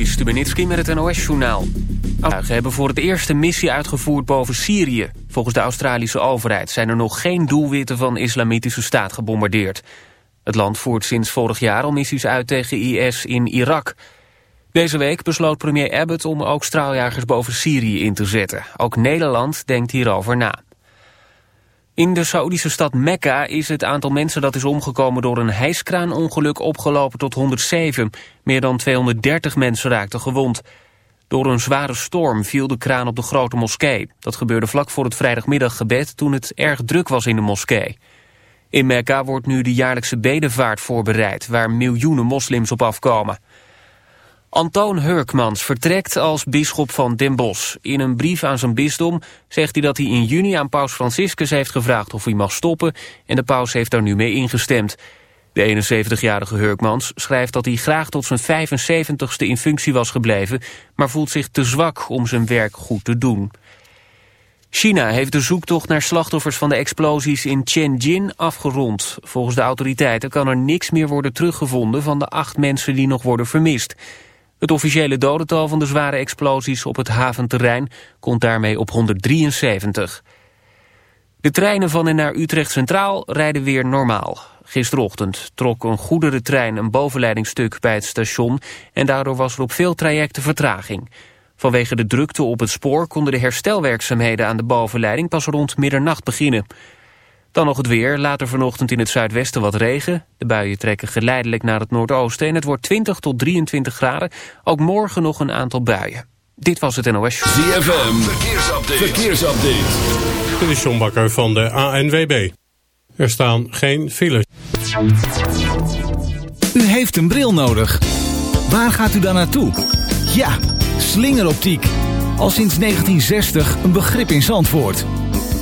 Juri Stubenitski met het NOS-journaal. Ze hebben voor het eerst een missie uitgevoerd boven Syrië. Volgens de Australische overheid zijn er nog geen doelwitten van islamitische staat gebombardeerd. Het land voert sinds vorig jaar al missies uit tegen IS in Irak. Deze week besloot premier Abbott om ook straaljagers boven Syrië in te zetten. Ook Nederland denkt hierover na. In de Saoedische stad Mekka is het aantal mensen dat is omgekomen door een hijskraanongeluk opgelopen tot 107. Meer dan 230 mensen raakten gewond. Door een zware storm viel de kraan op de grote moskee. Dat gebeurde vlak voor het vrijdagmiddaggebed toen het erg druk was in de moskee. In Mekka wordt nu de jaarlijkse bedevaart voorbereid... waar miljoenen moslims op afkomen. Antoon Hurkmans vertrekt als bisschop van Den Bosch. In een brief aan zijn bisdom zegt hij dat hij in juni aan paus Franciscus heeft gevraagd of hij mag stoppen... en de paus heeft daar nu mee ingestemd. De 71-jarige Hurkmans schrijft dat hij graag tot zijn 75ste in functie was gebleven... maar voelt zich te zwak om zijn werk goed te doen. China heeft de zoektocht naar slachtoffers van de explosies in Tianjin afgerond. Volgens de autoriteiten kan er niks meer worden teruggevonden van de acht mensen die nog worden vermist. Het officiële dodental van de zware explosies op het haventerrein komt daarmee op 173. De treinen van en naar Utrecht Centraal rijden weer normaal. Gisterochtend trok een goederentrein een bovenleidingstuk bij het station... en daardoor was er op veel trajecten vertraging. Vanwege de drukte op het spoor konden de herstelwerkzaamheden aan de bovenleiding pas rond middernacht beginnen. Dan nog het weer, later vanochtend in het zuidwesten wat regen. De buien trekken geleidelijk naar het noordoosten en het wordt 20 tot 23 graden. Ook morgen nog een aantal buien. Dit was het NOS Show. ZFM, verkeersupdate. verkeersupdate. Dit is John Bakker van de ANWB. Er staan geen files. U heeft een bril nodig. Waar gaat u dan naartoe? Ja, slingeroptiek. Al sinds 1960 een begrip in Zandvoort.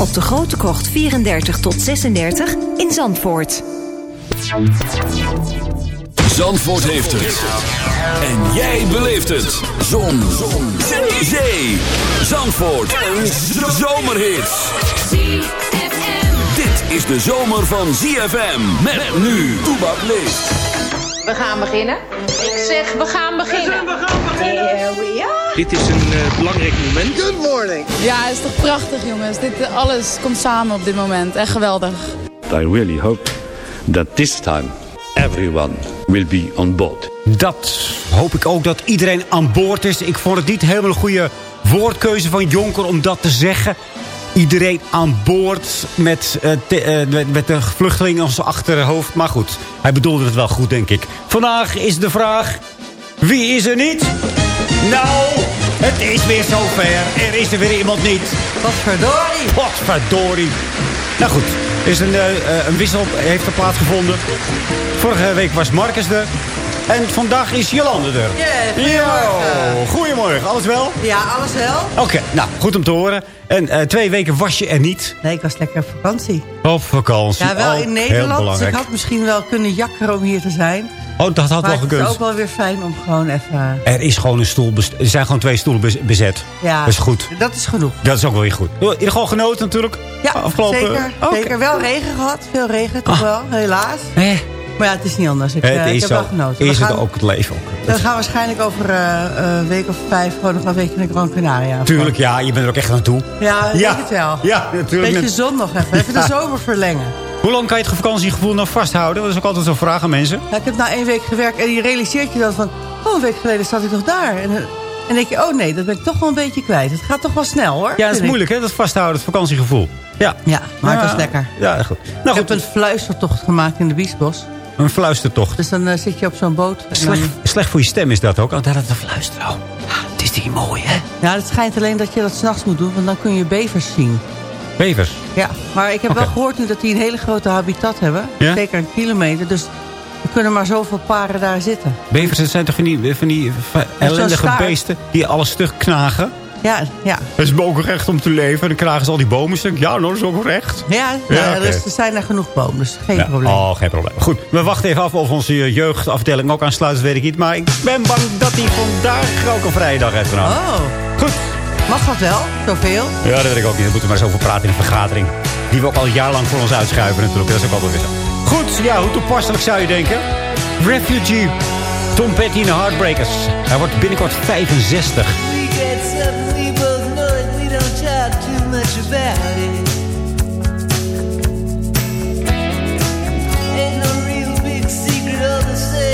op de Grote Krocht 34 tot 36 in Zandvoort. Zandvoort heeft het. En jij beleeft het. Zon. Zon. Zee. Zee. Zandvoort. Een zomerhit. Dit is de zomer van ZFM. Met nu. Toebak leeft. We gaan beginnen. Ik zeg, we gaan beginnen. We gaan beginnen. Here we are. Dit is een uh, belangrijk moment. Good morning. Ja, het is toch prachtig jongens. Dit, alles komt samen op dit moment. Echt geweldig. I really hope that this time everyone will be on board. Dat hoop ik ook dat iedereen aan boord is. Ik vond het niet helemaal een goede woordkeuze van Jonker om dat te zeggen. Iedereen aan boord met, uh, te, uh, met, met de vluchtelingen als achterhoofd. Maar goed, hij bedoelde het wel goed, denk ik. Vandaag is de vraag... Wie is er niet? Nou, het is weer zover. Er is er weer iemand niet. Wat verdorie. Wat verdorie. Nou goed, er is een, uh, een wissel heeft er plaatsgevonden. Vorige week was Marcus er. En vandaag is Jolande er. Yeah, Yo, goedemorgen. Alles wel? Ja, alles wel. Oké, nou, goed om te horen. En uh, twee weken was je er niet. Nee, ik was lekker op vakantie. Op vakantie. Ja, wel in Nederland. Dus ik had misschien wel kunnen jakkeren om hier te zijn. Oh, dat had maar wel gekund. het is ook wel weer fijn om gewoon even... Er is gewoon een stoel, er zijn gewoon twee stoelen bezet. Ja, dat is goed. Dat is genoeg. Dat is ook wel weer goed. In ieder geval genoten natuurlijk. Ja, Afgelopen... zeker. Okay. Zeker. Wel regen gehad. Veel regen, toch ah. wel. Helaas. Eh. Maar ja, het is niet anders. Ik, het eh, ik heb wel genoten. Is gaan, het ook het leven ook. We gaan waarschijnlijk over eh, eh, een week of vijf gewoon nog een weekje naar Gran Canaria. Tuurlijk, ja. Je bent er ook echt naartoe. Ja, ik Ja. denk het wel. Ja, natuurlijk. Beetje zon nog even. Even de zomer verlengen. Hoe lang kan je het vakantiegevoel nou vasthouden? Dat is ook altijd zo'n vraag aan mensen. Ja, ik heb na één week gewerkt en je realiseert je dan van... Oh, een week geleden zat ik nog daar. En, dan- en denk je, oh nee, dat ben ik toch wel een beetje kwijt. Het gaat toch wel snel hoor. Ja, dat is ik. moeilijk hè, dat vasthouden, het vakantiegevoel. Ja, Ja, maar het was lekker. ja goed. ik Nou heb goed, een fluistertocht gemaakt in de Biesbos. Een fluistertocht. Dus dan eh, zit je op zo'n boot. dan- Slecht, voor je stem is dat ook. Oh, het een fluisteren. Oh, het is die mooi hè. Ja, het schijnt alleen dat je dat s'nachts moet doen, want dan kun je bevers zien. Bevers. Ja, maar ik heb wel gehoord nu dat die een hele grote habitat hebben. Ja? Zeker een kilometer. Dus er kunnen maar zoveel paren daar zitten. Bevers zijn toch van die, van die ellendige beesten die alles stuk knagen? Ja, ja. Het is ook recht om te leven. En dan knagen ze al die bomen stuk. Ja, nou, dat is ook recht. Ja, Ja, dus er zijn er genoeg bomen, dus geen Ja. probleem. Oh, geen probleem. Goed, we wachten even af of onze jeugdafdeling ook aansluit. Dat weet ik niet. Maar ik ben bang dat hij vandaag ook een vrije dag heeft. Oh, Goed. mag dat wel? Zoveel? Ja, dat weet ik ook niet. Daar moeten we maar eens over praten in een vergadering. Die we ook al een jaar lang voor ons uitschuiven natuurlijk. Dat is ook altijd weer zo. Goed, ja, hoe toepasselijk zou je denken? Refugee. Tom Petty en de Heartbreakers. Hij wordt binnenkort 65. We both know it. We don't talk too much about it. Ain't no real big secret, all the same.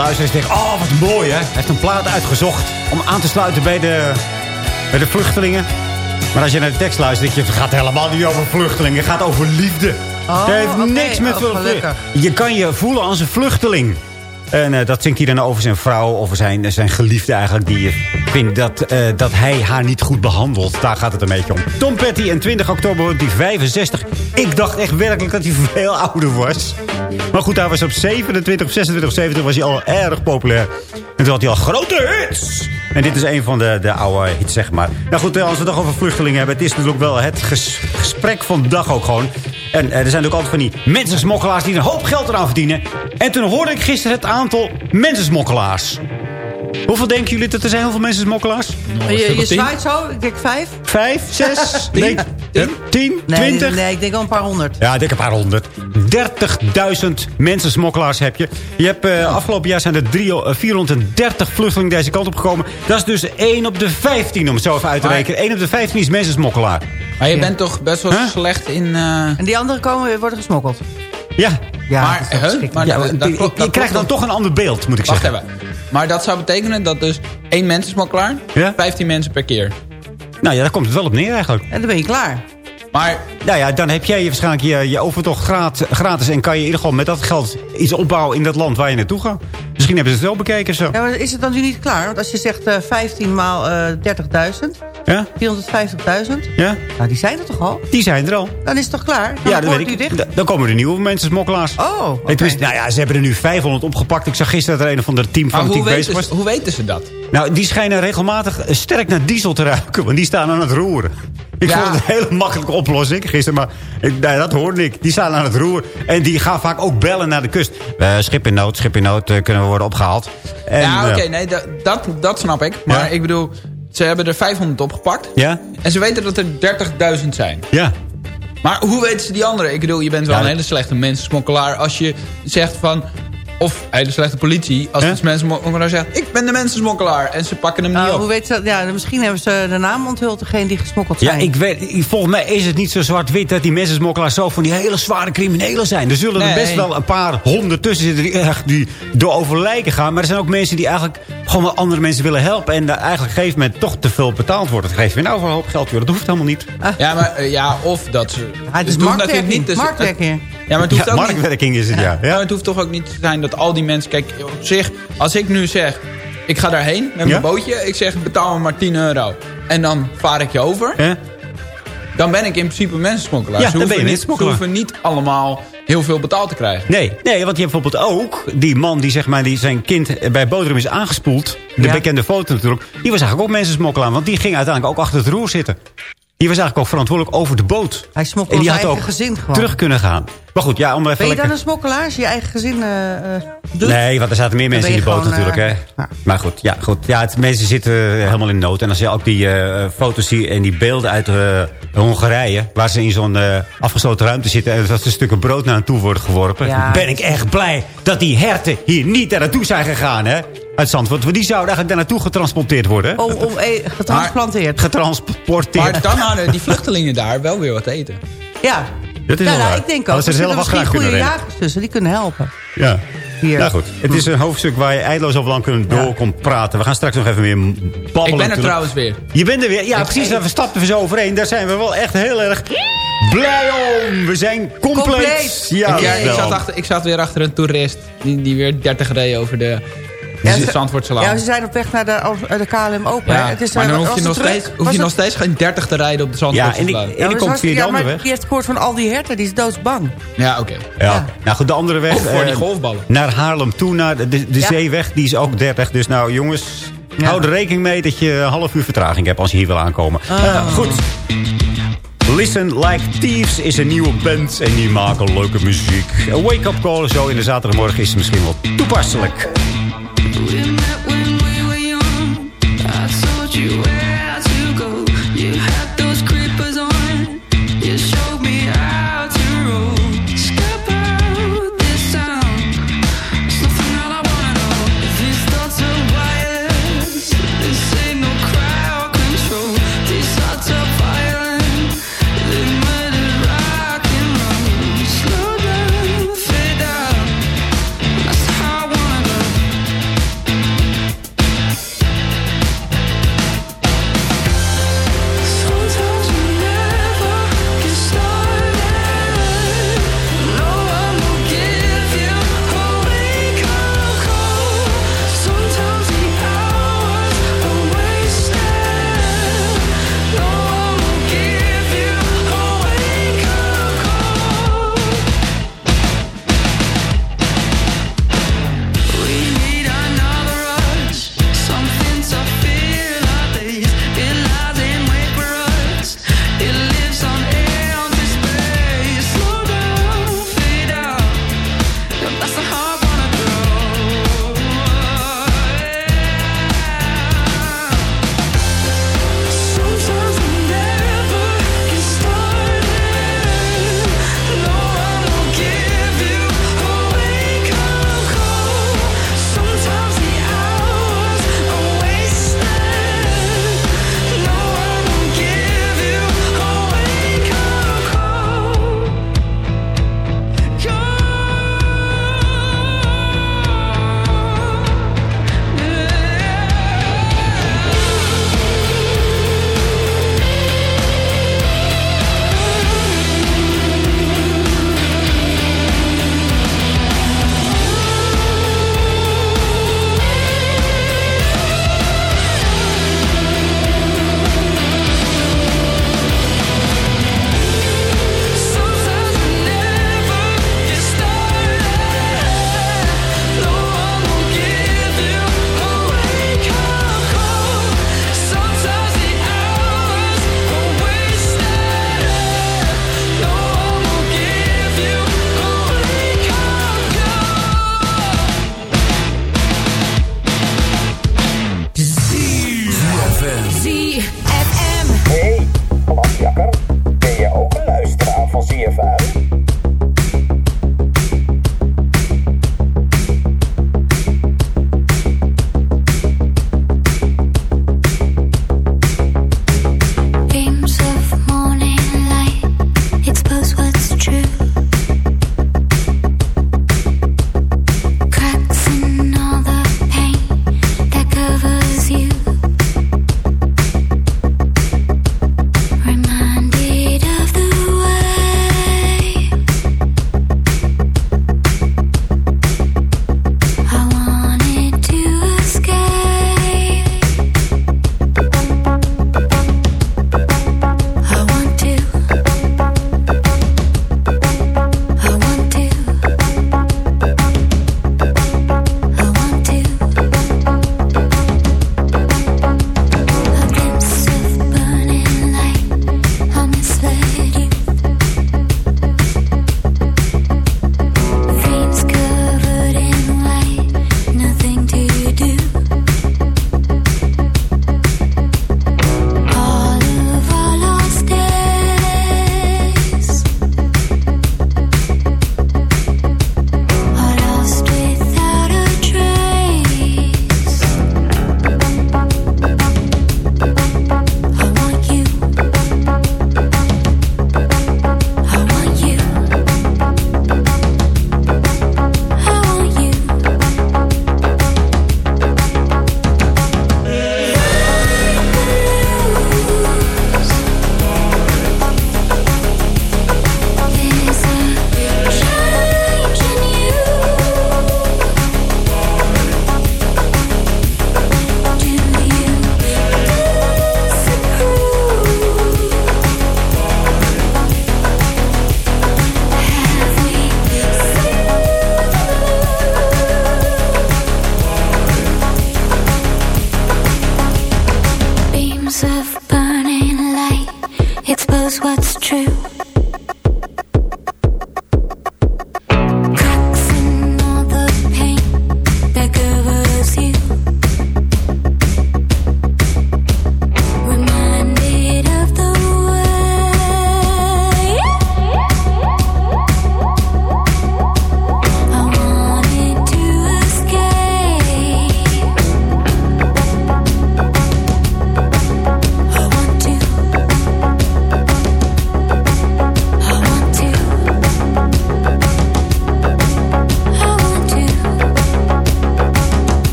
Luisteraars denken... Oh, wat mooi, hè? Hij heeft een plaat uitgezocht om aan te sluiten bij de, bij de vluchtelingen. Maar als je naar de tekst luistert, denk je... Het gaat helemaal niet over vluchtelingen. Het gaat over liefde. Oh, het heeft niks met Oh, vluchtelingen. Je kan je voelen als een vluchteling. En eh, dat zingt hij dan over zijn vrouw of zijn, zijn geliefde eigenlijk. Die vindt dat, eh, dat hij haar niet goed behandelt. Daar gaat het een beetje om. Tom Petty en 20 oktober wordt hij 65. Ik dacht echt werkelijk dat hij veel ouder was. Maar goed, hij was op 27, of 26 of 27 was hij al erg populair. En toen had hij al grote hits. En dit is een van de, de oude hits, zeg maar. Nou goed, eh, als we het over vluchtelingen hebben. Het is natuurlijk wel het ges- gesprek van de dag ook gewoon. En eh, er zijn ook altijd van die mensensmokkelaars die een hoop geld eraan verdienen. En toen hoorde ik gisteren het aantal mensensmokkelaars. Hoeveel denken jullie dat er zijn? Hoeveel mensen smokkelaars? je je zwaait zo, ik denk vijf. Vijf, zes, Tien? nee, eh, tien, Nee, twintig? nee, ik denk wel een paar honderd. Ja, ik denk een paar honderd. 30.000 mensen smokkelaars heb je. Je hebt, eh, afgelopen jaar zijn er drie- eh, 430 vluchtelingen deze kant op gekomen. Dat is dus 1 op de 15, om het zo even uit te rekenen. 1 op de 15 is mensen smokkelaar. Maar je Ja. bent toch best wel Huh? slecht in... eh, En die anderen komen, worden gesmokkeld. Ja, Ja, maar, dat is huh? verschrikkelijk. maar ja dat- je- dat je, klopt- je dat krijgt dan toch een ander beeld, moet ik Wacht zeggen. even. Maar dat zou betekenen dat dus één mens is klaar. Ja? 15 mensen per keer. Nou ja, daar komt het wel op neer eigenlijk. En dan ben je klaar. Maar Nou ja, dan heb jij waarschijnlijk je, je overtocht gratis, gratis... en kan je in ieder geval met dat geld iets opbouwen in dat land waar je naartoe gaat. Misschien hebben ze het wel bekeken zo. Ja, maar is het dan nu niet klaar? Want als je zegt eh 15 maal eh 30.000, Ja? 450.000. Ja? Nou, die zijn er toch al? Die zijn er al. Dan is het toch klaar? Dan Ja, dat weet ik. dicht. Dan komen er nieuwe mensen smokkelaars. Oh, wist- nou ja, ze hebben er nu 500 opgepakt. Ik zag gisteren dat er een of ander team fanatiek bezig weten, was. hoe weten ze dat? Nou, die schijnen regelmatig eh, sterk naar diesel te ruiken. Want die staan aan het roeren. Ik Ja. vond het een hele makkelijke oplossing gisteren. Maar ik, nou, dat hoorde ik. Die staan aan het roer. En die gaan vaak ook bellen naar de kust. Schip in nood, schip in nood. eh, kunnen we worden opgehaald. En, ja, oké, eh, nee, dat, dat, snap ik. Maar Ja. ik bedoel, ze hebben er 500 opgepakt. Ja? En ze weten dat er 30.000 zijn. Ja. Maar hoe weten ze die anderen? Ik bedoel, je bent wel Ja, een hele slechte mensensmokkelaar als je zegt van... Of hele slechte politie, als Hè? dus mensensmokkelaar zegt... Ik ben de mensensmokkelaar. En ze pakken hem niet Nou, op. hoe weet ze dat? Ja, misschien hebben ze de naam onthuld, degene die gesmokkeld Ja, zijn. ik weet, volgens mij is het niet zo zwart-wit dat die mensensmokkelaars zo van die hele zware criminelen zijn. Er zullen er Nee. best wel een paar honderd tussen zitten die, echt, die door over lijken gaan. Maar er zijn ook mensen die eigenlijk gewoon wel andere mensen willen helpen. En daar eigenlijk op een gegeven moment toch te veel betaald wordt. Dat geeft weer nou voor een hoop geld. joh. Dat hoeft helemaal niet. Ja, maar eh, ja, of dat ze... Ah, het is hoeft marktwerking. te- marktwerking. Ja, maar het hoeft Ja, ook niet... marktwerking is het, ja. Ja, maar het hoeft toch ook niet te zijn dat al die mensen... Kijk, op zich, als ik nu zeg... Ik ga daarheen met mijn Ja? bootje. Ik zeg, betaal me maar 10 euro. En dan vaar ik je over. Dan ben ik in principe een mensensmokkelaar. Ja, dan ben hoeven je niet, ze hoeven niet allemaal heel veel betaald te krijgen. Nee, nee, want je hebt bijvoorbeeld ook die man die, zeg maar, die zijn kind bij Bodrum is aangespoeld. De Ja. bekende foto natuurlijk. Die was eigenlijk ook mensensmokkelaar. Want die ging uiteindelijk ook achter het roer zitten. Die was eigenlijk ook verantwoordelijk over de boot. Hij smokkelde en die zijn eigen ook gezin gewoon. terug kunnen gaan. Maar goed, ja, om even Ben je lekker... dan een smokkelaar als je eigen gezin eh, eh, doet? Nee, want er zaten meer mensen in je boot natuurlijk. eh, hè. ja. Maar goed, ja, goed. Ja, het, mensen zitten helemaal in nood. En als je ook die foto's ziet en die beelden uit Hongarije... waar ze in zo'n afgesloten ruimte zitten... en dat er stukken brood naar hen toe worden geworpen... Ja. ben ik echt blij dat die herten hier niet naartoe zijn gegaan. Hè? Uit Zandvoort. Want die zouden eigenlijk daar naartoe getransporteerd worden. hè? Om, om eh, getransplanteerd. Getransporteerd. Maar dan hadden die vluchtelingen daar wel weer wat te eten. ja. Dat is ja, wel nou, ik denk ook. Ze Er zelf zitten wel graag misschien kunnen goede jagers tussen, die kunnen helpen. Ja. Hier. Nou goed, het is een hoofdstuk waar je eindeloos over lang kunnen door komt praten. We gaan straks nog even weer babbelen. Ik ben er trouwens weer. Je bent er weer. Ja, Ik- precies. ik- Daar stapten we zo overheen. Daar zijn we wel echt heel erg blij om. We zijn compleet. Compleet. Ja, ik, ja, ik, wel. zat achter, ik zat weer achter een toerist die, die weer 30 reed over de, Ja, Zandvoortse Ja, laan. ze zijn op weg naar de, eh, de KLM Open. Ja. Het is, maar eh, dan was hoef je, nog terug? steeds, hoef je nog steeds geen 30 te rijden op de Ja, Zandvoortse en die, laan. en Ja, komt via de ja, andere maar weg. Die heeft gehoord van al die herten, die is doodsbang. Ja, oké. Ja. Nou goed, de andere weg. Of voor die eh, golfballen. Naar Haarlem toe, naar de, de, de Ja. zeeweg. Die is ook 30. Dus nou jongens, Ja. hou er rekening mee dat je een half uur vertraging hebt als je hier wil aankomen. Eh, goed. Listen Like Thieves is een nieuwe band en die maken leuke muziek. Een wake-up call zo in de zaterdagmorgen is misschien wel toepasselijk. We met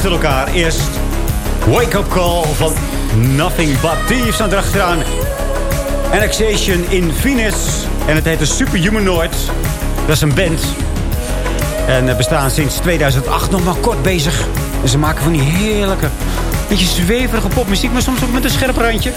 achter elkaar. Eerst Wake Up Call van Nothing But Thieves aan erachteraan. Annexation in Venus. En het heet de Superhumanoid. Dat is een band. En eh, bestaan sinds 2008 nog maar kort bezig. En ze maken van die heerlijke, beetje zweverige popmuziek... maar soms ook met een scherp randje.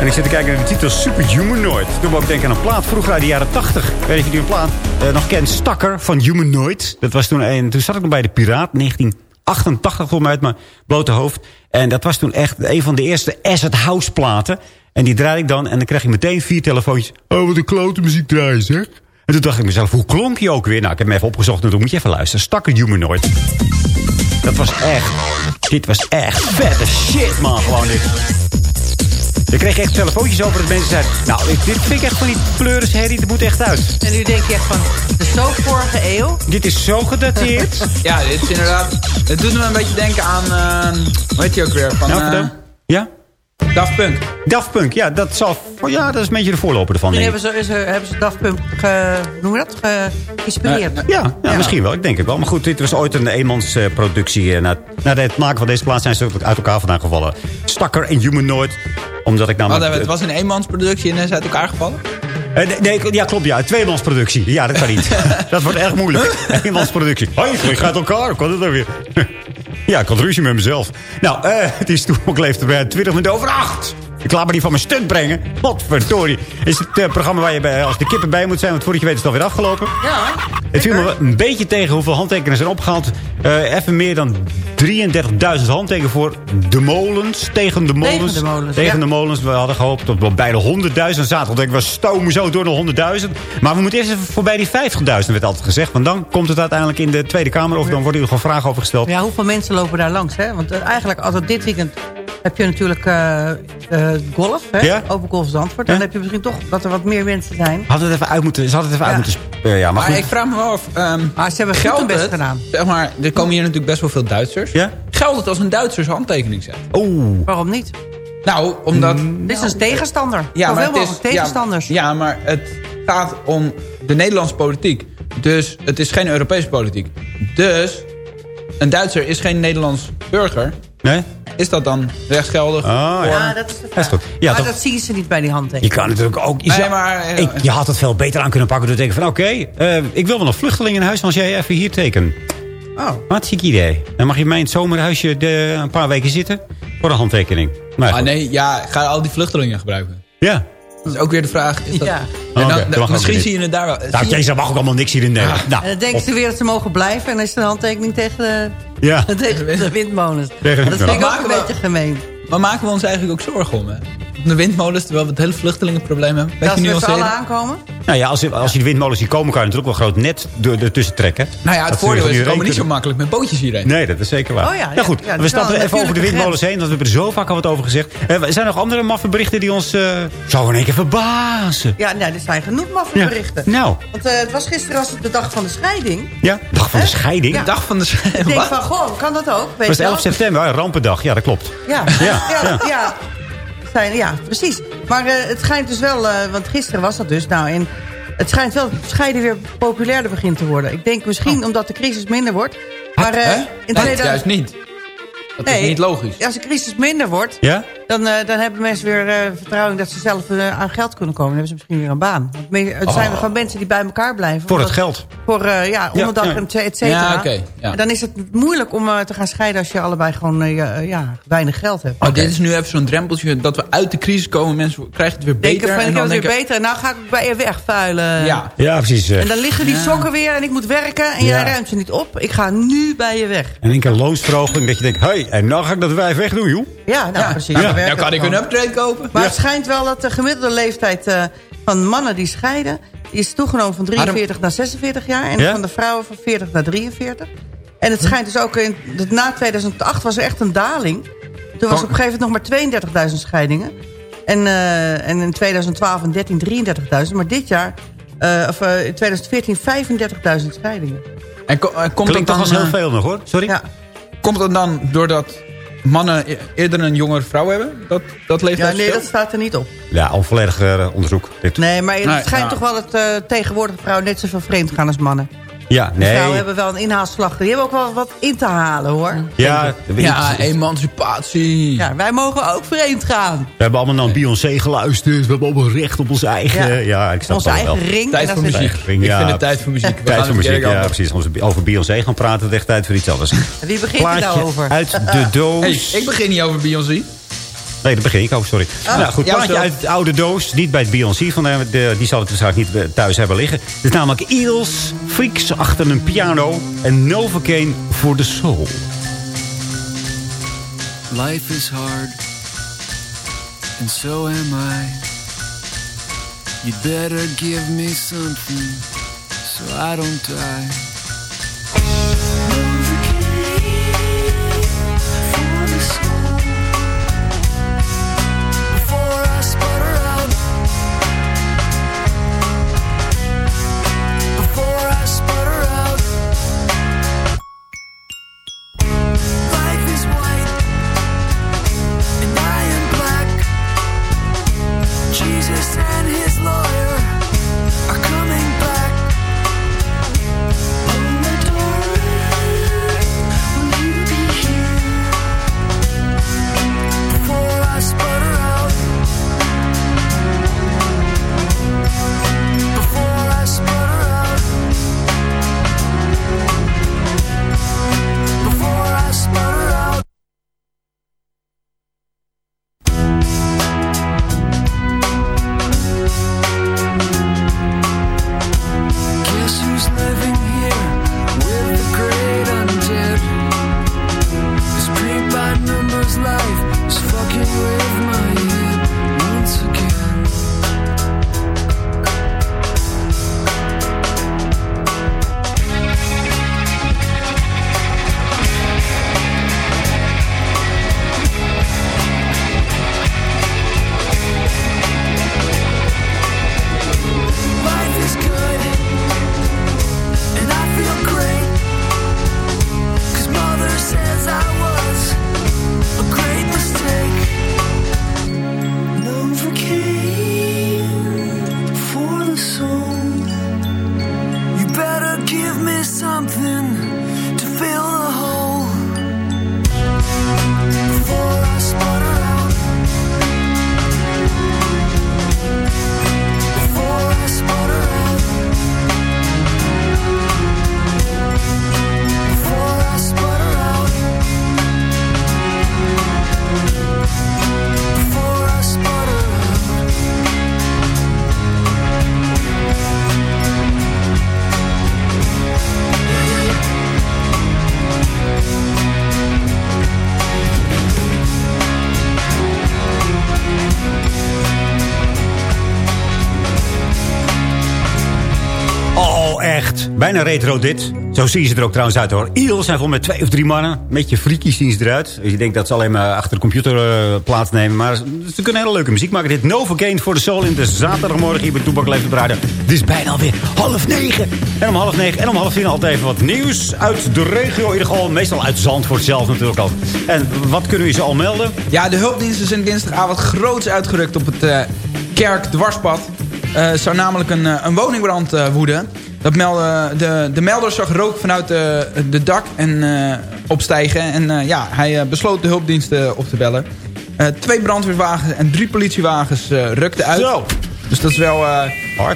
En ik zit te kijken naar de titel Superhumanoid. Toen moet ik denken aan een plaat vroeger uit de jaren 80. Ik weet je die plaat eh, nog kent. Stakker van Humanoid. Dat was toen een, toen zat ik nog bij de Piraat. 1988 volgens mij uit mijn blote hoofd. En dat was toen echt een van de eerste acid house platen. En die draaide ik dan. En dan kreeg ik meteen vier telefoontjes. Oh, wat een klote muziek draaien zeg. En toen dacht ik mezelf, hoe klonk je ook weer? Nou, ik heb hem even opgezocht. En toen moet je even luisteren. Stakker Humanoid. Dat was echt... Dit was echt vette shit, man. Gewoon dit. Ik kreeg echt telefoontjes over dat mensen zeiden... Nou, ik- dit vind ik echt van die pleuris herrie, dat moet echt uit. En nu denk je echt van, is zo vorige eeuw. Dit is zo gedateerd. Ja, dit is inderdaad... Het doet me een beetje denken aan... eh hoe heet die ook weer? Van, Nou, eh, ja? Daft Punk. Daft Punk, ja, dat, zal, ja, dat is een beetje de voorloper ervan, denk hebben ze, is er- hebben ze Daft Punk ge, noem je dat? geïnspireerd. Ja, ja, misschien wel. Ik denk het wel. Maar goed, dit was ooit een eenmansproductie. En na, na het maken van deze plaats zijn ze ook uit elkaar vandaan gevallen. Stakker en Humanoid. Omdat ik Wat, namelijk... het was een eenmansproductie en is uit elkaar gevallen? Eh, nee, ja, klopt. Ja, tweemansproductie. Ja, dat kan niet. dat wordt erg moeilijk. Eenmansproductie. Hoi, ik ga uit elkaar. Kan het dan weer? Ja, ik had ruzie met mezelf. Nou, eh, het is toen ook leefde bij 20 minuten over 8. Ik laat me die van mijn stunt brengen. Wat verdorie. Is het eh, programma waar je bij, als de kippen bij moet zijn. Want voordat je weet is het alweer afgelopen. Ja, Het viel me een beetje tegen hoeveel handtekeningen zijn opgehaald. Eh, even meer dan 33.000 handtekeningen voor de molens. Tegen de molens. de molens, Tegen ja. de molens. We hadden gehoopt op wel bijna 100.000 zaten. Want we stomen zo door de 100.000. Maar we moeten eerst even voorbij die 50.000 werd altijd gezegd. Want dan komt het uiteindelijk in de Tweede Kamer. Of dan worden er gewoon vragen over gesteld. Ja, hoeveel mensen lopen daar langs? Hè? Want eh, eigenlijk, altijd dit weekend heb je natuurlijk eh, eh, golf. Hè? Ja. Open Golf Zandvoort. Dan Ja. heb je misschien toch dat er wat meer mensen zijn. Hadden het even uit moeten... Ze hadden het even Ja. uit moeten... eh, ja, maar Maar goed. ik vraag me wel af... ehm Maar ze hebben hun geldt best het, gedaan. Zeg maar, er komen hier natuurlijk best wel veel Duitsers. Ja? Geldt het als een Duitsers handtekening zet? Oeh. Waarom niet? Nou, omdat... Dit is een tegenstander. Ja, maar het is, tegenstanders. Ja, ja, maar het gaat om de Nederlandse politiek. Dus het is geen Europese politiek. Dus een Duitser is geen Nederlands burger. Nee? Is dat dan rechtsgeldig? Oh, voor- Ja, dat is de Dat is vraag. goed. Ja, maar toch- dat zien ze niet bij die Je handtekening. kan natuurlijk ook... Je, Nee, zou- maar, eh, ik, je had het veel beter aan kunnen pakken door te denken van... Oké, eh, ik wil wel een vluchteling in huis als jij even hier tekent. Oh. Hartstikke idee. Dan mag je bij in het zomerhuisje de, een paar weken zitten voor een handtekening. Maar Ah, goed. nee, ja, ga al die vluchtelingen gebruiken. Ja. Dat is ook weer de vraag. Is dat, Ja. Misschien zie je het daar wel. Nou, zie je- deze mag ook allemaal niks hier in Nederland. Nou, En dan denken ze weer dat ze mogen blijven. En dan is er een handtekening tegen de, Ja. tegen de windmolens. Tegen de dat vind ik ook een beetje gemeen. Maar maken we ons eigenlijk ook zorgen om, hè? Om de windmolens, terwijl we het hele vluchtelingenprobleem hebben. Weet Als je we nu met z'n allen aankomen. nou ja, als je, als je de windmolens ziet komen, kan je natuurlijk ook wel een groot net er- ertussen trekken. Nou ja, het Dat voordeel is, we komen niet zo makkelijk met bootjes hierheen. Nee, dat is zeker waar. Oh ja, nou ja, goed, ja, we stappen even over de windmolens heen. Want we hebben er zo vaak al wat over gezegd. Eh, zijn er nog andere maffe berichten die ons uh, zo in één keer verbazen? Ja, nou, er zijn genoeg maffe Ja. berichten. Nou, Want eh, het was gisteren als de dag van de scheiding. ja, dag van de scheiding. Ja. Dag van de Ik denk van, goh, kan dat ook? Weet Dat was je wel? 11 september, rampendag. Ja, dat klopt. Ja, Ja, ja, ja. ja. Zijn, ja precies. Maar eh, het schijnt dus wel, eh, want gisteren was dat dus. Nou, en het schijnt wel dat het scheiden weer populairder begint te worden. Ik denk misschien omdat de crisis minder wordt. Maar Hè? in Nee, 2000 juist niet. Dat is Nee. niet logisch. Als de crisis minder wordt, Ja? Dan, eh, dan hebben mensen weer eh, vertrouwen dat ze zelf eh, aan geld kunnen komen. Dan hebben ze misschien weer een baan. Want het zijn Oh. gewoon mensen die bij elkaar blijven. Voor het geld. Voor eh, ja, onderdak ja. en et cetera. Ja, oké, ja. En dan is het moeilijk om eh, te gaan scheiden als je allebei gewoon eh, ja, weinig geld hebt. Maar dit is nu even zo'n drempeltje dat we uit de crisis komen. Mensen krijgen het weer Denken beter. van, ik heb het weer denken, beter. Nou ga ik bij je wegvuilen. Ja, Ja, precies. En dan liggen die sokken weer en ik moet werken en Ja. jij ruimt ze niet op. Ik ga nu bij je weg. En één keer loonsverhoging, dat je denkt... hé, hey, en nou ga ik dat wijf wegdoen, joh. Ja, nou precies. Nou, werkt dan kan ik een upgrade kopen. Maar het schijnt wel dat de gemiddelde leeftijd eh, van mannen die scheiden... die is toegenomen van 43 naar 46 jaar. En Ja? van de vrouwen van 40 naar 43. En het schijnt dus ook... In, dat na 2008 was er echt een daling. Toen was op een gegeven moment nog maar 32.000 scheidingen. En, eh, en in 2012 en 13 33.000. Maar dit jaar... eh, of eh, in 2014 35.000 scheidingen. En, ko- en komt, Klinkt het toch dan, als heel veel nog, hoor. Sorry? Ja, komt het dan doordat mannen e- eerder een jongere vrouw hebben? Dat, dat leeft ja nee, dat staat er niet op. Ja, onvolledig eh, onderzoek. Dit. Nee, maar het Nee, schijnt toch wel dat eh, tegenwoordig vrouwen net zoveel vreemd gaan als mannen. Ja, nee. Vrouwen hebben wel een inhaalslag. Die hebben ook wel wat in te halen, hoor. Ja, Ja, emancipatie. Ja, wij mogen ook vreemd gaan. we hebben allemaal naar Beyoncé geluisterd. We hebben allemaal recht op ons eigen... Ja. Ja, ik snap Onze het wel. eigen ring. Tijd voor muziek. Ring, Ik vind het tijd voor muziek. We Tijd gaan voor muziek, ja precies. Als we over Beyoncé gaan praten, het is echt tijd voor iets anders. Wie begint er nou over? uit de doos. Hey, ik begin niet over Beyoncé. Nee, dat begin ik ook, sorry. nou goed, ja, plaatje uit de oude doos. Niet bij het Beyoncé, van de, de- die zal het waarschijnlijk niet eh, thuis hebben liggen. Het is namelijk Eels, Freaks achter een piano en Novocaine voor de soul. Life is hard, and so am I. You'd better give me something so I don't die. Bijna retro dit. Zo zien ze er ook trouwens uit hoor. Eels zijn vol met twee of drie mannen. Een beetje freaky zien ze eruit. Dus je denkt dat ze alleen maar achter de computer eh, plaatsnemen. Maar ze kunnen hele leuke muziek maken. Dit Novocaine voor de Soul in de zaterdagmorgen hier bij op Radio. Het is bijna alweer half negen. En om half negen en om half tien altijd even wat nieuws uit de regio. In ieder geval meestal uit Zandvoort zelf natuurlijk al. En wat kunnen we je zo al melden? Ja, de hulpdiensten zijn dinsdagavond groots uitgerukt op het eh Kerk-dwarspad. Eh zou namelijk een, een woningbrand woeden. Dat meldde, de, de melder zag rook vanuit de, de dak en, eh, opstijgen. En eh, ja, hij eh, besloot de hulpdiensten op te bellen. Eh, twee brandweerwagens en drie politiewagens eh, rukten uit. Zo. Dus dat is wel... eh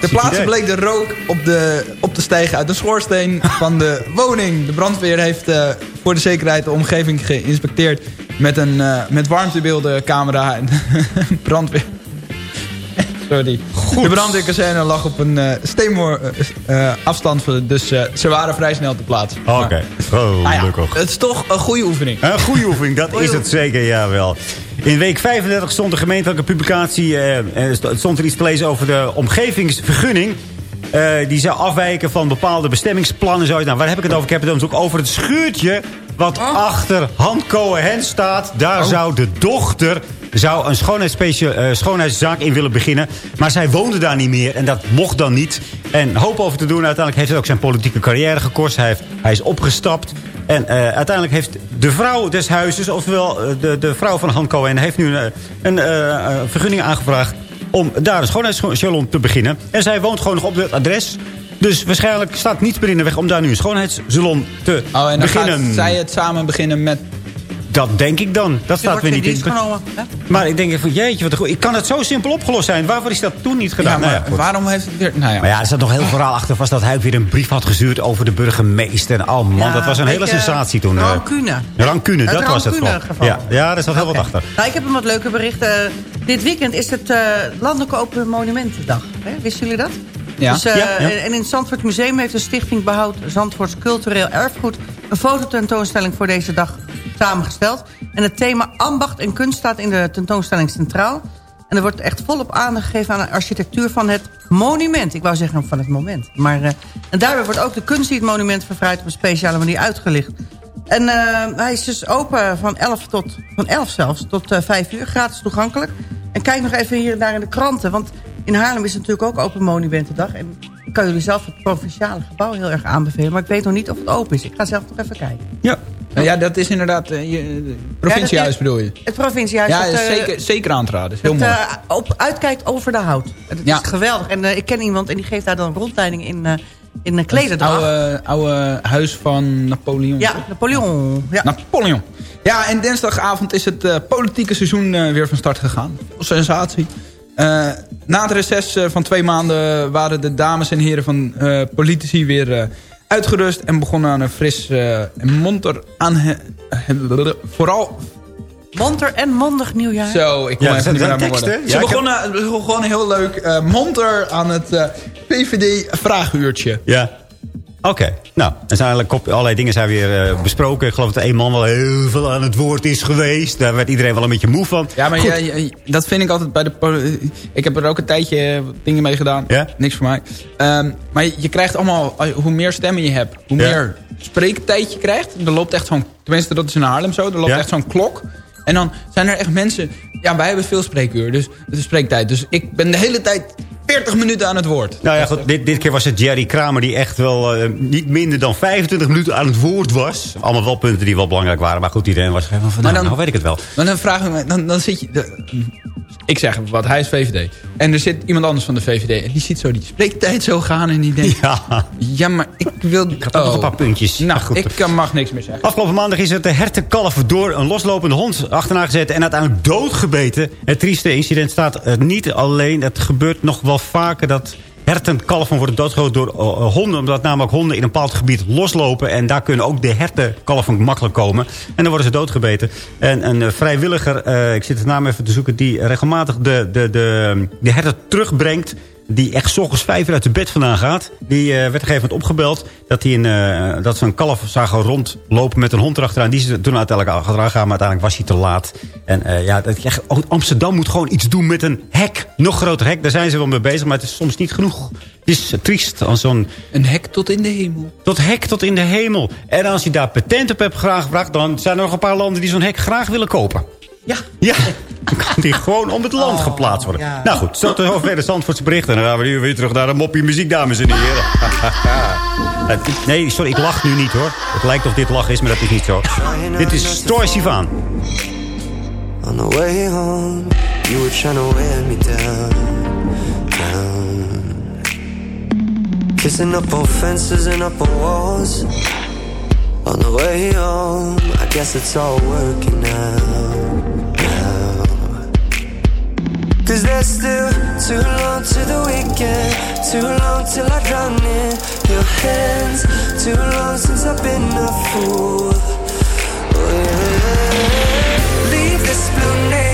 de plaatsen idee. bleek de rook op, de, op te stijgen uit de schoorsteen van de woning. De brandweer heeft eh, voor de zekerheid de omgeving geïnspecteerd... met een eh, met warmtebeeldencamera en brandweer... Sorry. De brandweerkazerne lag op een eh steenmoor eh, eh, afstand. Van, dus ze waren vrij snel te plaatsen. Oké, Nou ja, het is toch een goede oefening. Een goede oefening, dat is het zeker, jawel. In week 35 stond de gemeentelijke publicatie... st- stond er iets te lezen over de omgevingsvergunning. Die zou afwijken van bepaalde bestemmingsplannen. Zo. Nou, waar heb ik het over? Ik heb het dan ook over het schuurtje... wat achter Han Cohen staat. Daar zou de dochter zou een eh, schoonheidszaak in willen beginnen. Maar zij woonde daar niet meer en dat mocht dan niet. En hoop over te doen. Uiteindelijk heeft het ook zijn politieke carrière gekost. Hij, heeft, hij is opgestapt. En eh, uiteindelijk heeft de vrouw des huizes, oftewel eh, de, de vrouw van Han Cohen... heeft nu een, een vergunning aangevraagd om daar een schoonheidssalon te beginnen. En zij woont gewoon nog op het adres. Dus waarschijnlijk staat niets meer in de weg om daar nu een schoonheidssalon te Oh, en dan beginnen. gaat zij het samen beginnen met... Dat denk ik dan. Dat staat weer niet in. genomen. Maar ik denk even, jeetje, wat een goed. Ik kan het zo simpel opgelost zijn. Waarvoor is dat toen niet gedaan? Ja, maar Nou ja, waarom heeft het weer... Nou ja. Maar ja, er zat nog heel verhaal achter vast dat hij ook weer een brief had gestuurd over de burgemeester. En oh man, Ja, dat was een hele beetje sensatie toen. eh. rancune. Rancune, dat was het geval. Ja, ja, daar zat heel wat achter. Nou, ik heb een wat leuke berichten. dit weekend is het eh, Landelijke Open Monumentendag. Hè? Wisten jullie dat? Ja. Dus, eh, Ja, ja. En in het Zandvoort Museum heeft de Stichting Behoud Zandvoorts Cultureel Erfgoed... een fototentoonstelling voor deze dag samengesteld. En het thema ambacht en kunst staat in de tentoonstelling centraal. En er wordt echt volop aandacht gegeven aan de architectuur van het monument. Ik wou zeggen van het moment. Maar, eh, en daarbij wordt ook de kunst die het monument vervrijdt... op een speciale manier uitgelicht. En eh, hij is dus open van 11, tot, van 11 zelfs tot eh 5 uur, gratis toegankelijk. En kijk nog even hier en daar in de kranten, want in Haarlem is het natuurlijk ook Open Monumentendag. En ik kan jullie zelf het provinciale gebouw heel erg aanbevelen, maar ik weet nog niet of het open is. Ik ga zelf nog even kijken. Ja. Nou ja, dat is inderdaad... eh, je, eh, provinciehuis is- bedoel je? Het provinciehuis Ja, dat, eh, zeker, zeker aan te raden. is heel dat mooi. eh, op, uitkijkt over de hout. Het Ja. is geweldig. En eh, ik ken iemand en die geeft daar dan rondleiding in, eh in een klederdracht. oude, oude huis van Napoleon. Ja, Napoleon. Ja. Napoleon. Ja, en dinsdagavond is het eh, politieke seizoen eh, weer van start gegaan. Sensatie. Eh, na het reces eh, van twee maanden waren de dames en heren van eh, politici weer eh, uitgerust... en begonnen aan een fris eh, en monter aan... vooral Monter en mondig nieuwjaar. zo, ik kom Ja, even niet meer aan? Ze Ja, ik heb- begonnen, gewoon heel leuk eh, monter aan het eh, PVD-vraaguurtje. Ja. Oké, nou, er zijn eigenlijk allerlei dingen zijn weer eh, besproken. Ik geloof dat één man wel heel veel aan het woord is geweest. Daar werd iedereen wel een beetje moe van. Ja, maar ja, ja, dat vind ik altijd bij de... Ik heb er ook een tijdje eh, dingen mee gedaan. Ja? Niks voor mij. Ehm, maar je, krijgt allemaal... eh, Hoe meer stemmen je hebt, hoe meer spreektijd je krijgt. Er loopt echt zo'n... Tenminste, dat is in Haarlem zo. Er loopt echt zo'n klok. En dan zijn er echt mensen... Ja, wij hebben veel spreekuur. Dus het is spreektijd. Dus ik ben de hele tijd 40 minuten aan het woord. Nou ja, goed, dit, dit keer was het Jerry Kramer die echt wel eh, niet minder dan 25 minuten aan het woord was. Allemaal wel punten die wel belangrijk waren. Maar goed, iedereen was gewoon van, nou, dan- nou weet ik het wel. Maar dan vraag ik me... Dan, dan zit je... ik zeg even wat, hij is VVD. En er zit iemand anders van de VVD. En die ziet zo die spreektijd zo gaan. En die denkt... Ja, Ja, maar ik wil... ik had nog een paar puntjes. Nou, goed. ik mag niks meer zeggen. Afgelopen maandag is het de hertenkalf door een loslopende hond achterna gezet en uiteindelijk doodgebeten. Het trieste incident staat eh, niet alleen. Het gebeurt nog wel vaker dat hertenkalven worden doodgeschoten door eh, eh, honden. Omdat namelijk honden in een bepaald gebied loslopen. En daar kunnen ook de hertenkalven makkelijk komen. En dan worden ze doodgebeten. En een eh, vrijwilliger, ik zit de naam even te zoeken... die regelmatig de, de, de, de herten terugbrengt die echt ochtends vijf uur uit de bed vandaan gaat. Die eh, werd op een gegeven moment opgebeld dat, hij een, eh, dat ze een kalf zagen rondlopen met een hond erachteraan. Die ze toen uiteindelijk achteraan gaan, maar uiteindelijk was hij te laat. En eh, ja, dat, echt, Amsterdam moet gewoon iets doen met een hek. Nog groter hek, daar zijn ze wel mee bezig, maar het is soms niet genoeg. Het is triest als zo'n... Een hek tot in de hemel. Tot hek tot in de hemel. En als je daar patent op hebt gevraagd... dan zijn er nog een paar landen die zo'n hek graag willen kopen. Ja. Ja, dan kan die gewoon om het land geplaatst worden. ja. Nou goed, tot zover de Zandvoortse berichten. En dan gaan we nu weer terug naar de moppie muziek, dames en heren. Nee, sorry, ik lach nu niet hoor. Het lijkt of dit lach is, maar dat is niet zo. Dit is Troy Sivan. On the way home, you were trying to wear me down, down. Kissing up on fences and up on walls. On the way home, I guess it's all working out, Cause there's still too long to the weekend, too long till I drown in your hands, too long since I've been a fool. Oh, yeah. Leave this blue neighborhood.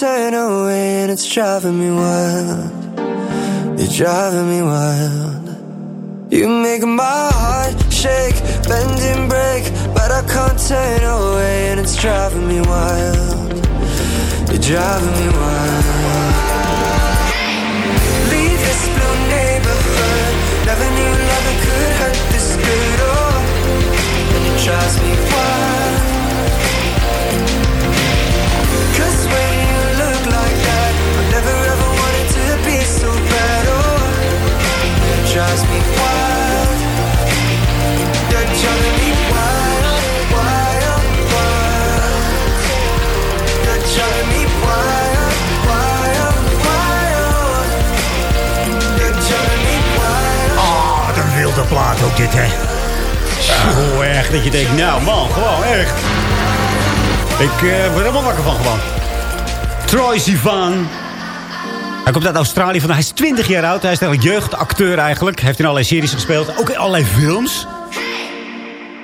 Turn away, and it's driving me wild. You're driving me wild. You make my heart shake, bend and break, but I can't turn away, and it's driving me wild. You're driving me wild. Leave this blue neighborhood. Never knew love could hurt this good. Oh, and it drives me plaat ook dit, hè. Zo erg dat je denkt, nou man, gewoon echt. Ik eh, word er helemaal wakker van gewoon. Troy Sivan. Hij komt uit Australië vandaan. Hij is 20 jaar oud. Hij is een jeugdacteur eigenlijk. Hij heeft in allerlei series gespeeld. Ook in allerlei films.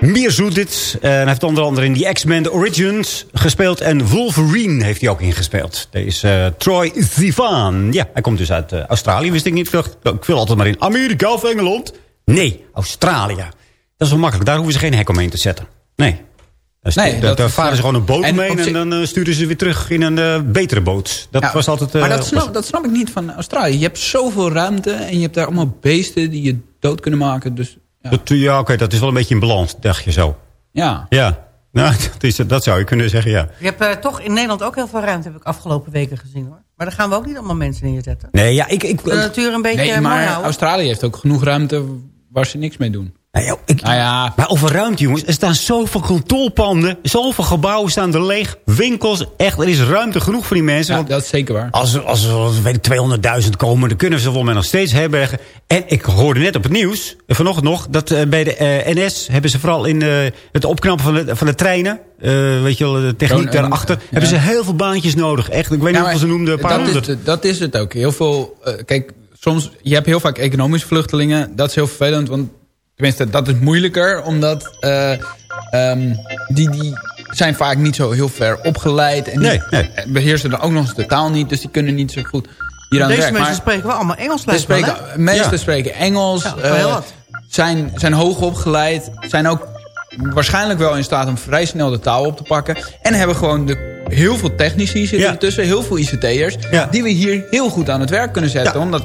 Meer dit. En hij heeft onder andere in die X-Men The Origins gespeeld. En Wolverine heeft hij ook ingespeeld. Deze is eh, Troy Sivan. Ja, hij komt dus uit eh, Australië. Wist ik niet. Wil- Ik wil altijd maar in Amerika of Engeland. Nee, Australië. Dat is wel makkelijk. Daar hoeven ze geen hek omheen te zetten. Nee. Nee, daar- dat daar varen ze eh, gewoon een boot en op en dan eh, sturen ze weer terug in een eh, betere boot. Dat Ja, was altijd... eh, maar dat was- snap, dat snap ik niet van Australië. Je hebt zoveel ruimte en je hebt daar allemaal beesten die je dood kunnen maken. Dus Dat, ja, oké, dat is wel een beetje in balans, dacht je zo. ja. Ja, nou, dat, is, dat zou je kunnen zeggen, ja. Je hebt eh, toch in Nederland ook heel veel ruimte, heb ik afgelopen weken gezien hoor. Maar daar gaan we ook niet allemaal mensen neerzetten. Nee, ja, ik... ik De natuur een beetje Nee, maar houden. Australië heeft ook genoeg ruimte waar ze niks mee doen. Nou ja, ik, Nou ja, Maar over ruimte, jongens. Er staan zoveel controlpanden. Zoveel gebouwen staan er leeg. Winkels. Echt, er is ruimte genoeg voor die mensen. ja, want dat is zeker waar. als er, als er als er, weet ik, 200.000 komen, dan kunnen ze wel maar nog steeds herbergen. En ik hoorde net op het nieuws, eh, vanochtend nog... dat eh, bij de eh, NS hebben ze vooral in het opknappen van de, van de treinen... weet je wel, de techniek daarachter... hebben ze heel veel baantjes nodig. Echt, ik weet niet hoeveel ze noemden, een paar dat honderd. Is, dat is het ook. Heel veel, kijk, soms, je hebt heel vaak economische vluchtelingen. Dat is heel vervelend, want tenminste, dat is moeilijker. Omdat eh, ehm, die, die zijn vaak niet zo heel ver opgeleid. En die Nee, nee. beheersen dan ook nog eens de taal niet. Dus die kunnen niet zo goed hier aan het Deze werk. mensen Maar spreken wel allemaal Engels lijkt wel, spreken, hè? de meesten Ja. spreken Engels. Ja, heel wat. zijn, zijn hoog opgeleid. Zijn ook waarschijnlijk wel in staat om vrij snel de taal op te pakken. En hebben gewoon de, heel veel technici zitten Ja. ertussen. Heel veel ICT'ers. Ja. Die we hier heel goed aan het werk kunnen zetten. omdat,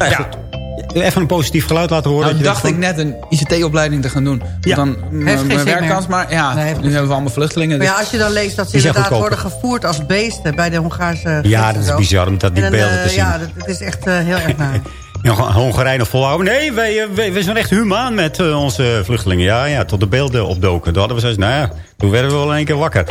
Even een positief geluid laten horen. nou dat je dacht ik net een ICT-opleiding te gaan doen. Want Ja. dan geen mijn zin mijn werkkans. Maar ja, Nee, heeft nu hebben we allemaal vluchtelingen. Maar Dus, ja, als je dan leest dat ze inderdaad goedkoper. worden gevoerd als beesten bij de Hongaarse Ja, dat is bizar om dat die En beelden eh, te zien. Ja, dat, dat is echt eh, heel erg naar. Hongarije nog volhouden. Nee, wij, eh, wij, wij zijn echt humaan met eh, onze vluchtelingen. Ja, ja, tot de beelden opdoken. Toen hadden we zoiets, nou ja, toen werden we wel in één keer wakker.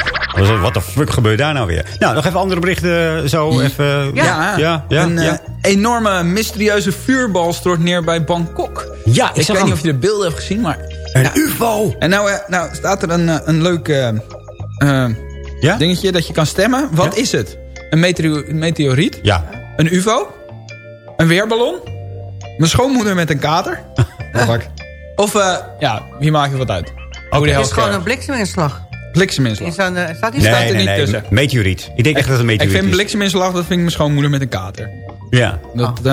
Wat de fuck gebeurt daar nou weer? Nou, nog even andere berichten zo even. ja, ja, ja, een ja. eh, enorme mysterieuze vuurbal stort neer bij Bangkok. Ja, ik weet niet of je de beelden hebt gezien, maar... Een ufo! En nou, eh, nou staat er een, eh, een leuk eh, eh, Ja? dingetje dat je kan stemmen. Wat is het? Een meteoriet? Ja. Een ufo? Een weerballon? Mijn schoonmoeder met een kater? Of, eh, ja, wie maakt er wat uit? De Het is gewoon een blikseminslag. blikseminslag. Is eh, staat die staat Nee, er nee, niet nee. tussen. Meteoriet. Ik denk echt dat het een Ik meteoriet vind is. blikseminslag, dat vind ik mijn schoonmoeder met een kater. Ja. Dat, eh,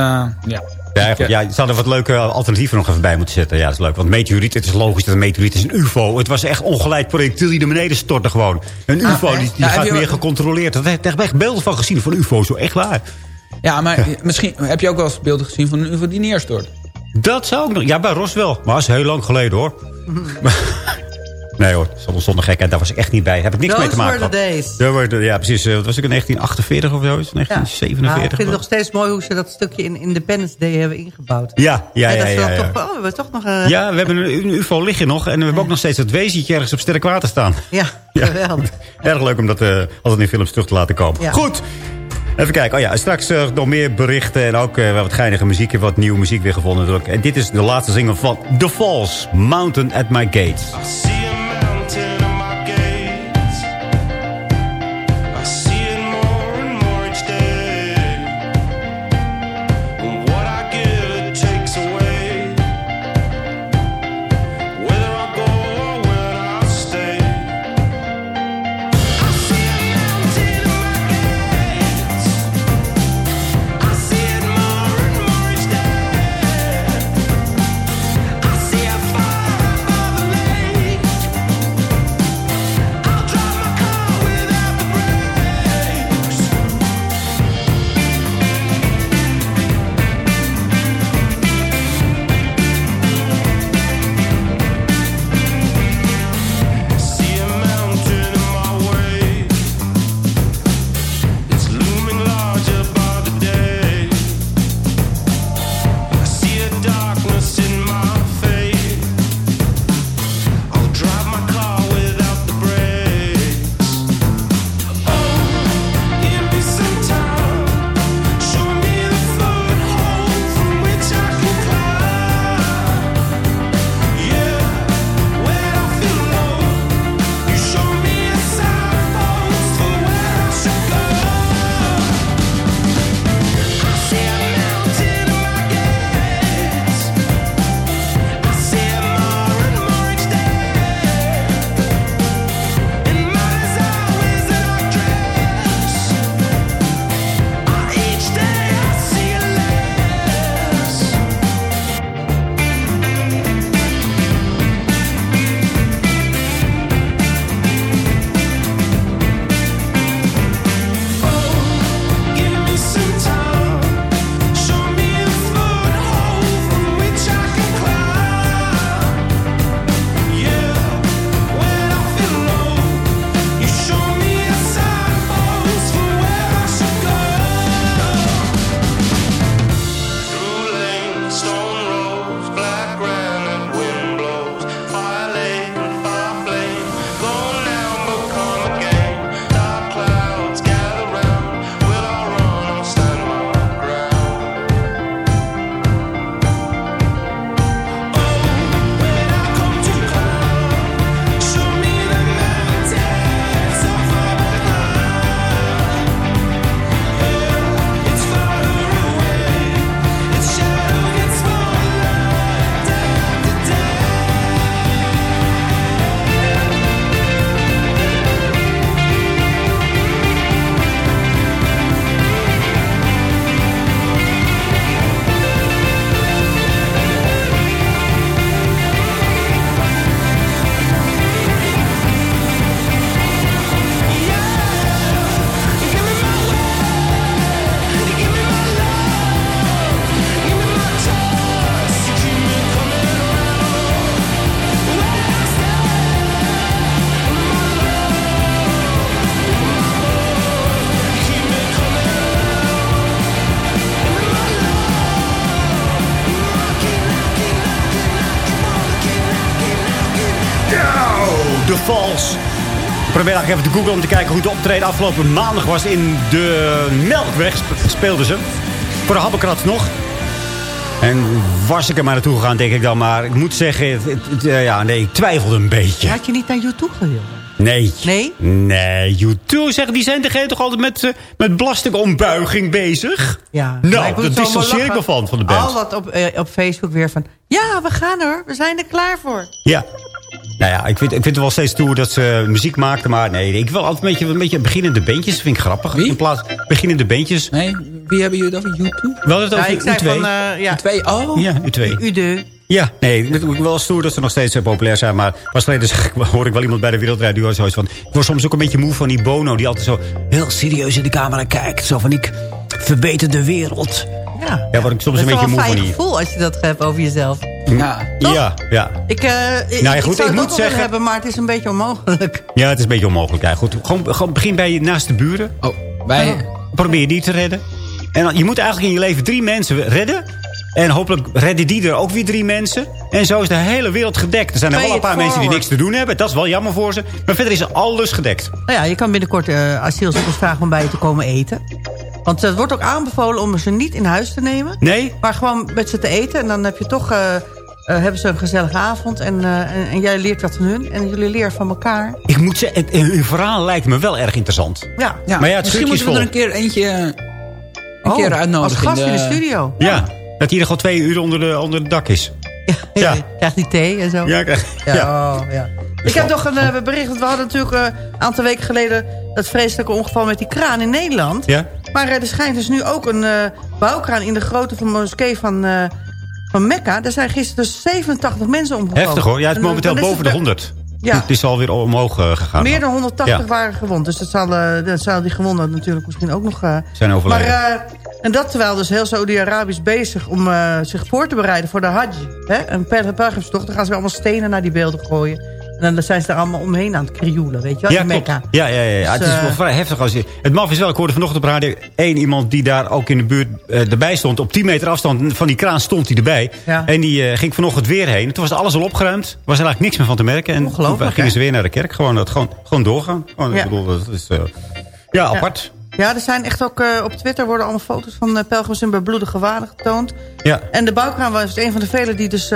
ja. Ja, ja, ze hadden wat leuke alternatieven nog even bij moeten zetten. Ja, dat is leuk. Want meteoriet, het is logisch dat een meteoriet is een ufo. Het was echt ongeleid projectiel die naar beneden stortte gewoon. Een Ah, ufo, die, die Ja, heb gaat je meer gecontroleerd. Er heb echt beelden van gezien van ufo's, zo echt waar. Ja, maar misschien heb je ook wel eens beelden gezien van een UFO die neerstort. Dat zou ik nog... Ja, bij Roswell. Maar dat is heel lang geleden, hoor. nee hoor, zonder, zonder gekheid, daar was ik echt niet bij. Heb ik niks mee Those te maken were the days. Ja, ja, precies. eh, Wat was ik in 1948 of zo? Ja. 1947? Nou, ik vind het nog steeds mooi hoe ze dat stukje in Independence Day hebben ingebouwd. Ja, ja, ja. dat ja, ja. Toch, oh, we hebben toch nog een... Ja, we hebben een, ufo liggen nog. En we hebben ook nog steeds het wezentje ergens op sterk water staan. Ja, geweldig. Erg leuk om dat eh, altijd in films terug te laten komen. Ja. Goed. Even kijken. Oh ja, straks eh, nog meer berichten. En ook eh, wat geinige muziek. En wat nieuwe muziek weer gevonden. En dit is de laatste single van The Falls. Mountain at My Gates. Ik even te googlen om te kijken hoe het optreden afgelopen maandag was. In de Melkweg sp- speelden ze. Voor de Habbekrats nog. En was ik er maar naartoe gegaan, denk ik dan. Maar ik moet zeggen, het- het- het, eh, ja, nee, ik twijfelde een beetje. Had je niet naar YouTube gewild? Nee. Nee? Nee, YouTube zeg, die zijn degene toch altijd met, eh, met belastingombuiging bezig? Ja. Nou, maar distancieer ik me van, van de band. Al wat op, eh, op Facebook weer van... Ja, we gaan hoor. We zijn er klaar voor. Ja. Nou ja, ik vind, ik vind het wel steeds toe dat ze muziek maakten. Maar nee, ik wil altijd een beetje, een beetje beginnende bandjes. Dat vind ik grappig. In plaats beginnende bandjes. Nee, Wie hebben jullie dat van U2? Wel het Ja, over ik zei U2. van, eh, ja, Twee, oh. ja, U2. U2. Ja, nee, het is wel stoer dat ze nog steeds eh, populair zijn. Maar pas geleden zeg ik, hoor ik wel iemand bij de Wereldrijd die hoort zoiets van... Ik word soms ook een beetje moe van die Bono die altijd zo heel serieus in de camera kijkt. Zo van, ik verbeter de wereld. Ja. Ja, word ik soms dat een beetje moe een van fijn die... gevoel als je dat hebt over jezelf. Ja. Ja, ja. Ik, eh Nou ja, goed, ik zou ik het moet ook wel willen zeggen- hebben, maar het is een beetje onmogelijk. ja, het is een beetje onmogelijk. Ja, goed, gewoon, gewoon begin bij je naast de buren. Oh, wij... Probeer die te redden. En dan, je moet eigenlijk in je leven drie mensen redden. En hopelijk redden die er ook weer drie mensen. En zo is de hele wereld gedekt. Er zijn er wel een paar mensen die niks te doen hebben. Dat is wel jammer voor ze. Maar verder is alles gedekt. Nou ja, je kan binnenkort eh asielzoekers vragen om bij je te komen eten. Want het wordt ook aanbevolen om ze niet in huis te nemen. Nee? Maar gewoon met ze te eten. En dan heb je toch, eh, eh, hebben ze een gezellige avond. En, eh, en, en jij leert wat van hun. En jullie leren van elkaar. Ik moet zeggen, het- hun verhaal lijkt me wel erg interessant. Ja. Ja, Maar ja, het misschien moeten we er een keer eentje een Oh, keer uitnodigen. Als gast in de, studio. Ja, dat hij er gewoon twee uur onder, de, onder het dak is. Ja. Krijgt die thee en zo. Ja, krijg- Ja, ja. oh, ja. Ik heb nog een eh, bericht. Want we hadden natuurlijk een aantal weken geleden... dat vreselijke ongeval met die kraan in Nederland. Ja? Maar eh, er schijnt dus nu ook een eh, bouwkraan in de grootte van de moskee van, eh, van Mekka. Er zijn gisteren dus 87 mensen omgekomen. Heftig hoor. Ja, het is En, eh, momenteel is boven de het 100. Ja. Het is alweer omhoog eh, gegaan. Meer dan 180 Ja. waren gewond. Dus dat zal, eh, dat zal die gewonden natuurlijk misschien ook nog... eh, Zijn overleden. Maar, eh, en dat terwijl dus heel Saudi-Arabië bezig om eh, zich voor te bereiden voor de Hajj. Hè? Een pel- pelgrimstocht. Dan gaan ze weer allemaal stenen naar die beelden gooien. En dan zijn ze er allemaal omheen aan het krioelen, weet je wel, Ja, in klopt. Mekka. Ja, ja, ja, ja. Dus, het is wel eh, vrij heftig. Als je, het maf is wel, ik hoorde vanochtend op radio... één iemand die daar ook in de buurt eh, erbij stond. Op 10 meter afstand van die kraan stond hij erbij. Ja. En die eh, ging vanochtend weer heen. Toen was alles al opgeruimd. Er was er eigenlijk niks meer van te merken. En toen gingen hè? ze weer naar de kerk. Gewoon, dat, gewoon, gewoon doorgaan. Gewoon, Ja. Ik bedoel, dat is... ja, apart. Ja, er zijn echt ook op Twitter worden allemaal foto's van pelgrims in bebloedige waden getoond. Ja. En de bouwkraan was een van de vele die dus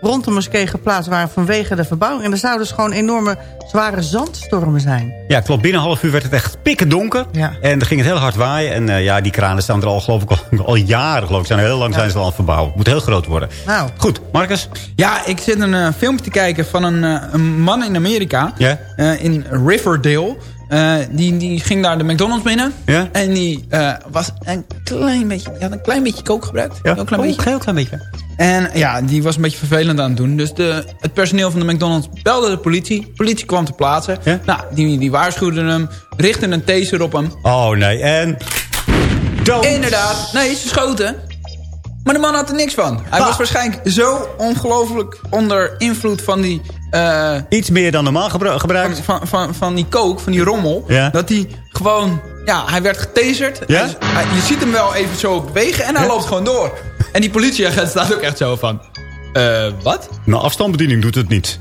rond de moskee geplaatst waren vanwege de verbouwing. En er zouden dus gewoon enorme zware zandstormen zijn. Ja, klopt. Binnen een half uur werd het echt pikken donker. Ja. En dan ging het heel hard waaien. En eh, ja, die kranen staan er al, geloof ik, al, al jaren. Geloof ik. Zijn er heel lang zijn ze al aan het verbouwen. Moet heel groot worden. Nou, Goed, Marcus? Ja, ik zit een eh, filmpje te kijken van een, eh, een man in Amerika. Ja? eh, in Riverdale. Eh, die, die ging daar de McDonald's binnen. Ja? En die eh, was een klein beetje... Die had een klein beetje kook gebruikt. Ja? Heel klein Oh, beetje. heel klein beetje. En ja, die was een beetje vervelend aan het doen. Dus de, het personeel van de McDonald's belde de politie. De politie kwam ter plaatse. Ja? Nou, die, die waarschuwden hem. Richtten een taser op hem. Oh, nee. En... Inderdaad. Nee, ze schoten. Maar de man had er niks van. Hij Ah. was waarschijnlijk zo ongelooflijk onder invloed van die... eh, Iets meer dan normaal gebru- gebruikt. van, van, van, van die kook, van die rommel. Ja. Dat hij gewoon... Ja, hij werd getaserd. Ja? Hij- hij- je ziet hem wel even zo bewegen en hij loopt gewoon door. En die politieagent staat ook echt zo van... eh, wat? Nou, afstandsbediening doet het niet.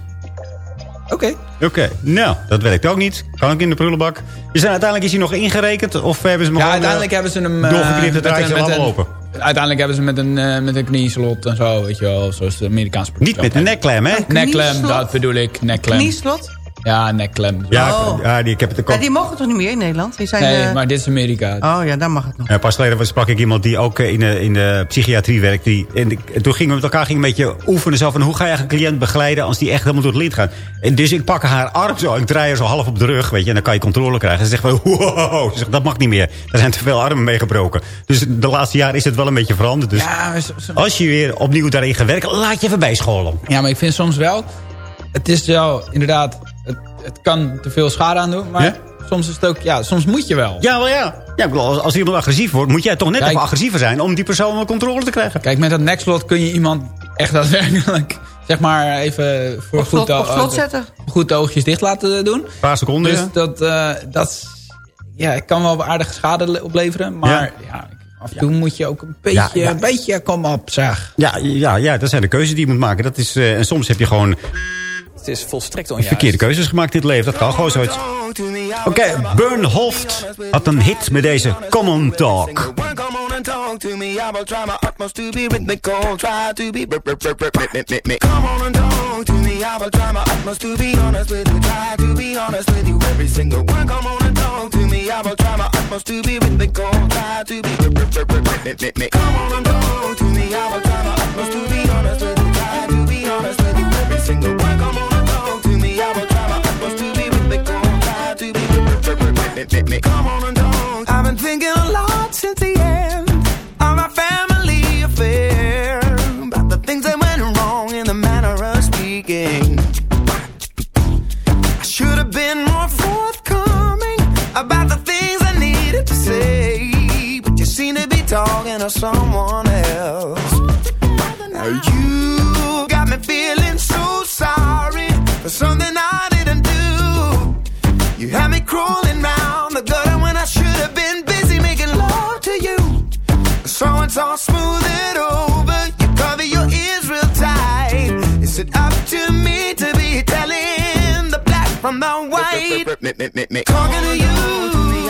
Oké. Oké, nou, dat werkt ook niet. Kan ook in de prullenbak. Is er, uiteindelijk is hij nog ingerekend? Of hebben ze hem Ja, gewoon, uiteindelijk eh, hebben ze hem... eh, doorgeknipt, het met draadje een- met allemaal een- open? Uiteindelijk hebben ze met een, eh, met een knieslot en zo, weet je wel. Zoals de Amerikaanse Niet met een nekklem, hè? Nekklem, dat bedoel ik. Nekklem. knieslot? Ja, nekklem. Ja, Oh. ja die, ik heb het Ja, die mogen toch niet meer in Nederland? Die zijn, Nee, eh, maar dit is Amerika. Oh ja, daar mag het nog. Ja, pas geleden sprak ik iemand die ook eh, in de, in de psychiatrie werkt. Die, en toen gingen we met elkaar gingen een beetje oefenen. Zo van, hoe ga je eigenlijk een cliënt begeleiden als die echt helemaal door het lint gaat? En dus ik pak haar arm zo. Ik draai haar zo half op de rug. Weet je, en dan kan je controle krijgen. En ze zegt van, wow. Ze zegt, dat mag niet meer. Er zijn te veel armen meegebroken. Dus de laatste jaren is het wel een beetje veranderd. Dus Ja, maar zo- zo- als je weer opnieuw daarin gaat werken, laat je even bijscholen. Ja, maar ik vind soms wel... Het is wel, inderdaad... Het, kan te veel schade aan doen, maar Ja? soms is het ook... Ja, soms moet je wel. Ja, wel ja. ja als, als iemand agressief wordt, moet jij toch net Kijk. even agressiever zijn... om die persoon onder controle te krijgen. Kijk, met dat nekslot kun je iemand echt daadwerkelijk... Zeg maar even voor Op slot, goed, op slot zetten. goed de oogjes dicht laten doen. Een paar seconden, Dus ja. dat, eh, dat ja, kan wel aardige schade le- opleveren. Maar Ja. ja. af en toe moet je ook een beetje, Ja, ja. een beetje kom op, zeg. Ja, ja, ja, dat zijn de keuzes die je moet maken. Dat is, eh, en soms heb je gewoon Het is volstrekt onjuist. verkeerde keuzes gemaakt in het leven. Dat kan gewoon zoiets. Oké, Burn Hoft had een hit met deze Common Talk. Come on and talk to me. I will try my utmost to be rhythmical. Try to be rhythmic. Come on and talk to me. I will try my utmost to be honest with you. Try to be honest with you. Every single one. me, me, me. Come on and dance. I've been thinking a lot since the end of my family affair. About the things that went wrong in the manner of speaking. I should have been more forthcoming about the things I needed to say. But you seem to be talking to someone else. Now you got me feeling so sorry for something from the white? Talking to you.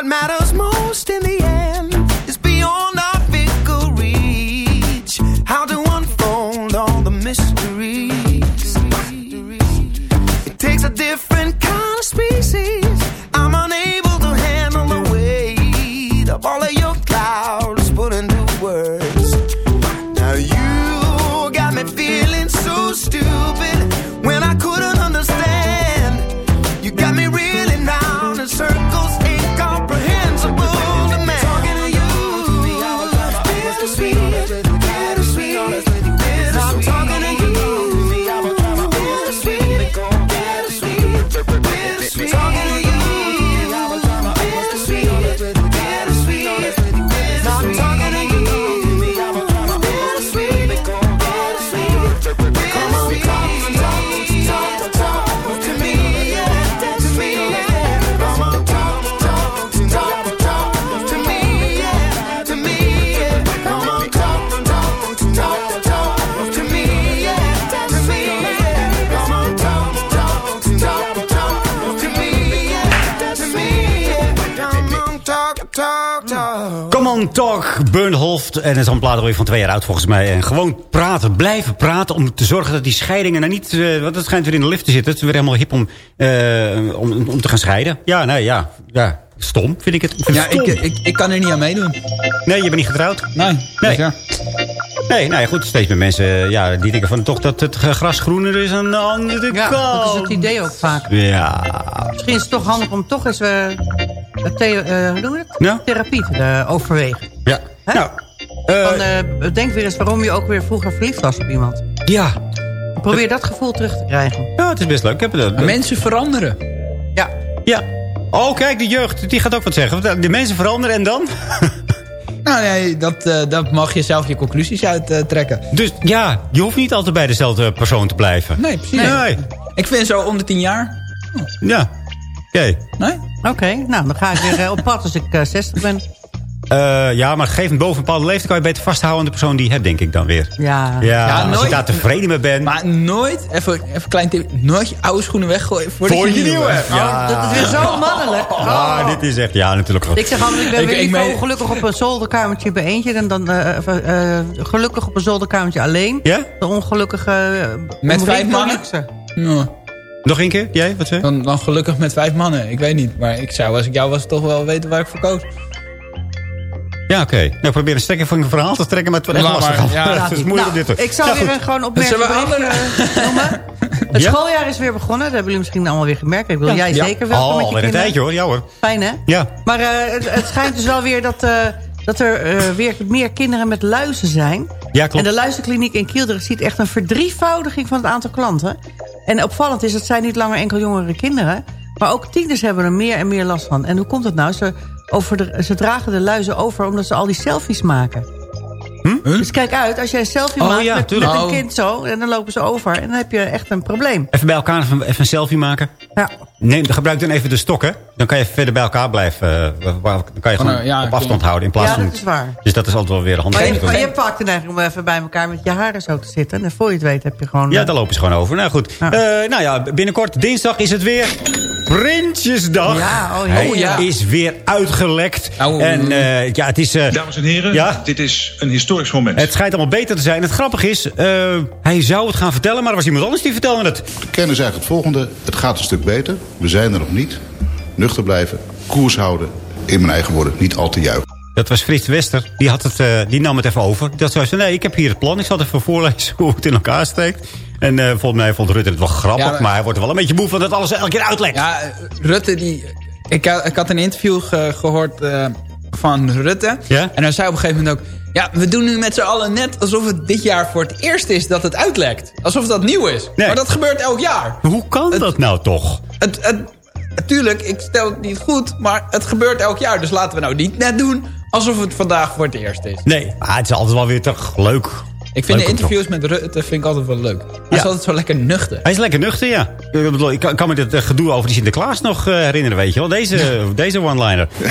What matters En dat is al een plaat alweer van twee jaar oud volgens mij. En gewoon praten, blijven praten om te zorgen dat die scheidingen nou niet... eh, want het schijnt weer in de lift te zitten. Het is weer helemaal hip om, eh, om, om te gaan scheiden. Ja, nee, ja. ja. Stom, vind ik het. Vind Ja, het ik, ik, ik kan er niet aan meedoen. Nee, je bent niet getrouwd? Nee. Nee. Dus ja. Nee, nou ja, goed. Steeds meer mensen eh, ja, die denken van toch dat het gras groener is aan de andere Ja, kant. dat is het idee ook vaak. Ja. Misschien is het toch handig om toch eens eh, de the- eh, hoe noem je het? Ja. therapie te eh, overwegen. Ja. Hè? Nou, Van, eh, denk weer eens waarom je ook weer vroeger verliefd was op iemand. ja. Probeer dat gevoel terug te krijgen. Ja, het is best leuk. Ik heb het, Mensen veranderen. Ja. Ja. Oh, kijk, de jeugd, die gaat ook wat zeggen. De mensen veranderen en dan? Nou nee, dat, eh, dat mag je zelf je conclusies uit eh, trekken. Dus ja, je hoeft niet altijd bij dezelfde persoon te blijven. Nee, precies. Nee. Ik vind zo om de tien jaar. Ja. Oké. Nee? Oké, nou dan ga ik weer eh, op pad als ik eh, 60 ben. Eh, ja, maar geef boven een bepaalde leeftijd... kan je beter vasthouden aan de persoon die je hebt, denk ik dan weer. Ja. Ja, als nooit- je daar tevreden mee bent. Maar nooit, even, even een klein tip, nooit je oude schoenen weggooien voordat Voor je, je nieuwe hebt. Ja. Dat is weer zo mannelijk. Oh. Ah, dit is echt... Ja, natuurlijk. Ik zeg altijd, ik ben Ik- weer ik liever meen- ongelukkig op een zolderkamertje bij eentje... dan, dan eh, eh, eh, gelukkig op een zolderkamertje alleen. Ja? De ongelukkige... Met vijf door mannen? Nou, Nog een keer? Jij, wat zei je? dan, dan gelukkig met vijf mannen. Ik weet niet, maar ik zou als ik jou was toch wel weten waar ik voor koos. Ja, oké. Nou, ik probeer een stekker van je verhaal te trekken, maar het wordt echt lastig. ja. het is moeilijk Nou, dit. ik zal Ja, weer goed. gewoon we berichtje noemen. Het Ja? schooljaar is weer begonnen. Dat hebben jullie misschien allemaal weer gemerkt. Ik wil jij Ja. zeker wel Oh, met je alweer een tijdje hoor. Ja hoor. Fijn hè? Ja. Maar eh, het, het schijnt dus wel weer dat, eh, dat er eh, weer meer kinderen met luizen zijn. Ja, klopt. En de luizenkliniek in Kilderen ziet echt een verdrievoudiging van het aantal klanten. En opvallend is, het zijn niet langer enkel jongere kinderen. Maar ook tieners hebben er meer en meer last van. En hoe komt dat nou? Ze, over de, ze dragen de luizen over omdat ze al die selfies maken. Dus kijk uit, als jij een selfie Oh, maakt ja, met, een Oh. kind zo... en dan lopen ze over en dan heb je echt een probleem. Even bij elkaar even, even een selfie maken. Ja. Neem, gebruik dan even de stok, hè? Dan kan je verder bij elkaar blijven. eh, Dan kan je Van, gewoon ja, op afstand houden in plaats Ja, van... dat is waar. Dus dat is altijd wel weer handig. Maar je, maar je hebt vaak de neiging om even bij elkaar met je haren zo te zitten. En voor je het weet heb je gewoon... Ja, eh, daar lopen ze gewoon over. Nou goed. Eh, nou ja, binnenkort dinsdag is het weer Prinsjesdag. Ja, oh ja. Hij Oh ja. is weer uitgelekt. En eh, ja, het is... eh, Dames en heren, ja, dit is een historisch moment. het schijnt allemaal beter te zijn. Het grappige is, eh, hij zou het gaan vertellen, maar er was iemand anders die vertelde het. De kern is eigenlijk het volgende. Het gaat een stuk beter. We zijn er nog niet. Nuchter blijven. Koers houden. In mijn eigen woorden. Niet al te juichen. Dat was Frits Wester. Die, had het, eh, die nam het even over. Dat zei ze, nee, ik heb hier het plan. Ik zal het even voorlezen hoe het in elkaar steekt. En eh, volgens mij vond Rutte het wel grappig. Ja, maar... maar- hij wordt er wel een beetje moe van dat alles elke keer uitlekt. Ja, Rutte die... Ik, had- ik had een interview ge- gehoord eh, van Rutte. Ja? En hij zei op een gegeven moment ook... Ja, we doen nu met z'n allen net alsof het dit jaar voor het eerst is dat het uitlekt. Alsof dat nieuw is. Maar dat gebeurt elk jaar. Hoe kan dat nou toch? Het, het, natuurlijk, ik stel het niet goed, maar het gebeurt elk jaar. Dus laten we nou niet net doen alsof het vandaag voor het eerst is. Nee, maar het is altijd wel weer toch leuk. Ik vind Leuk de interviews met Rutte vind ik altijd wel leuk. Hij is altijd zo lekker nuchter. Hij is lekker nuchter, ja. Ik, bedoel, ik kan, kan me dit eh, gedoe over die Sinterklaas nog eh, herinneren, weet je wel. Deze, deze one-liner.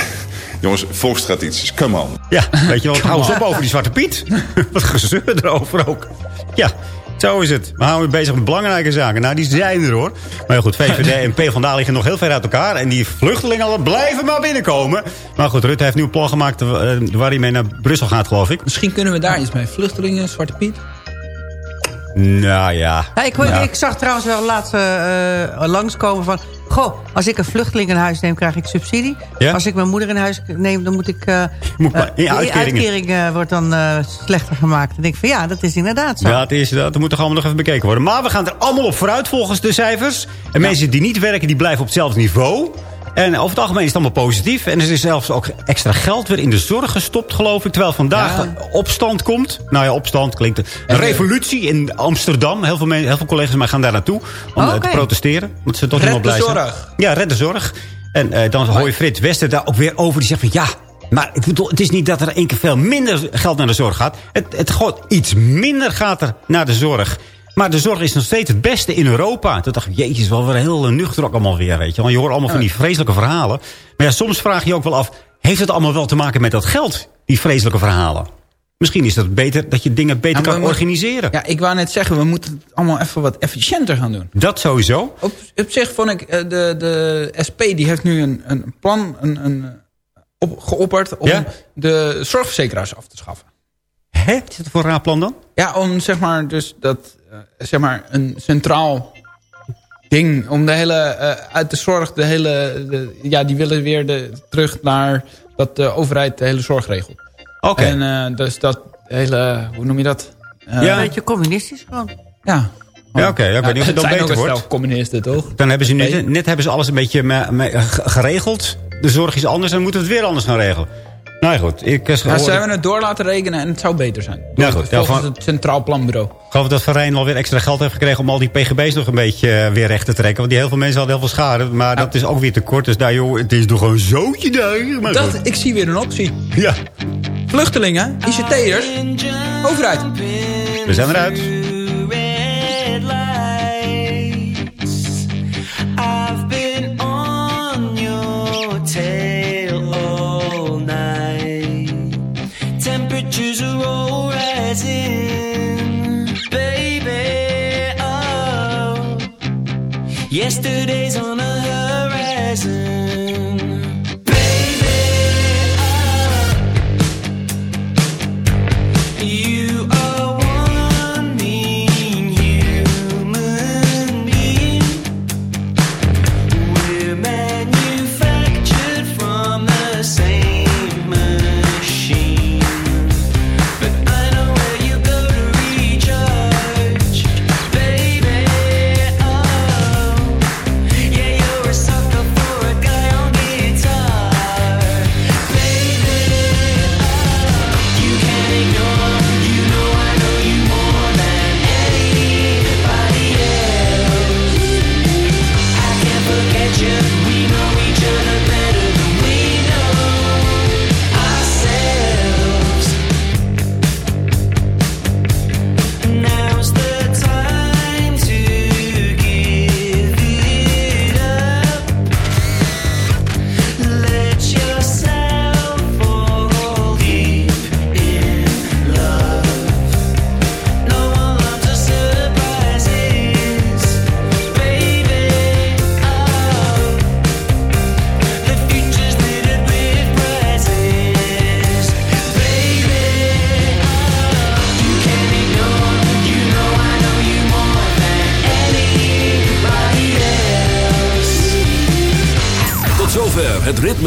Jongens, volkstradities, come on. Ja, weet je wel. Hou eens op over die Zwarte Piet. Wat gezeur erover ook. Ja, zo is het. We houden bezig met belangrijke zaken. Nou, die zijn er hoor. Maar ja, goed, VVD en PvdA liggen nog heel ver uit elkaar. En die vluchtelingen blijven maar binnenkomen. Maar goed, Rutte heeft nu een plan gemaakt... eh, waar hij mee naar Brussel gaat, geloof ik. Misschien kunnen we daar iets mee. Vluchtelingen, Zwarte Piet. Nou ja. Ja, ik, Ja. ik zag trouwens wel laatst eh, langskomen van... Goh, als ik een vluchteling in huis neem, krijg ik subsidie. Ja? Als ik mijn moeder in huis neem, dan moet ik... Moet maar- uitkeringen. uitkering wordt dan slechter gemaakt. En ik van ja, dat is inderdaad zo. Ja, dat, is, dat moet toch allemaal nog even bekeken worden. Maar we gaan er allemaal op vooruit volgens de cijfers. En mensen die niet werken, die blijven op hetzelfde niveau. En over het algemeen is het allemaal positief. En er is zelfs ook extra geld weer in de zorg gestopt, geloof ik. Terwijl vandaag Ja. opstand komt. Nou ja, opstand klinkt... Een revolutie in Amsterdam. Heel veel, mensen, heel veel collega's van mij gaan daar naartoe. Om eh, te protesteren. Want ze toch Red helemaal de blij zijn. zorg. Ja, red de zorg. En eh, dan hoor je Frits Wester daar ook weer over. Die zegt van ja... Maar ik bedoel, het is niet dat er één keer veel minder geld naar de zorg gaat. Het, het gewoon iets minder gaat er naar de zorg. Maar de zorg is nog steeds het beste in Europa. Toen dacht ik, jeetje, is wel weer heel eh, nuchter ook allemaal weer, weet je. Want je hoort allemaal van die vreselijke verhalen. Maar ja, soms vraag je je ook wel af... heeft het allemaal wel te maken met dat geld, die vreselijke verhalen? Misschien is het beter dat je dingen beter maar kan moeten- organiseren. Ja, ik wou net zeggen, we moeten het allemaal even wat efficiënter gaan doen. Dat sowieso. Op, op zich vond ik, eh, de, de SP die heeft nu een, een plan een, een, op, geopperd om Ja? de zorgverzekeraars af te schaffen. Hè? Wat is dat voor een raar plan dan? Ja, om zeg maar dus dat, zeg maar een centraal ding, om de hele, eh, uit de zorg, de hele, de- ja, die willen weer de, terug naar dat de overheid de hele zorg regelt. Oké. En eh, dus dat hele, hoe noem je dat? Eh, Een beetje communistisch gewoon. Ja. Ja, oké. ik weet niet of het dan zijn beter ook een wordt. communisten, toch? Dan hebben ze nu, net hebben ze alles een beetje me- me- ge- geregeld. De zorg is anders, dan moeten we het weer anders gaan regelen. Nou ja, goed. Ik, eh, Ja, hoorde- ze hebben het door laten rekenen en het zou beter zijn. Ja, goed. Ja, van- het Centraal Planbureau. Ik geloof dat Van Rijn alweer extra geld heeft gekregen... om al die pgb's nog een beetje eh, weer recht te trekken. Want die heel veel mensen hadden heel veel schade. Maar dat is ook weer tekort. Dus daar, joh, het is toch gewoon zootje daar. Maar Dat, goed. ik zie weer een optie. Ja. Vluchtelingen, ICT'ers, overheid. We zijn eruit. Baby. Oh, yesterday's on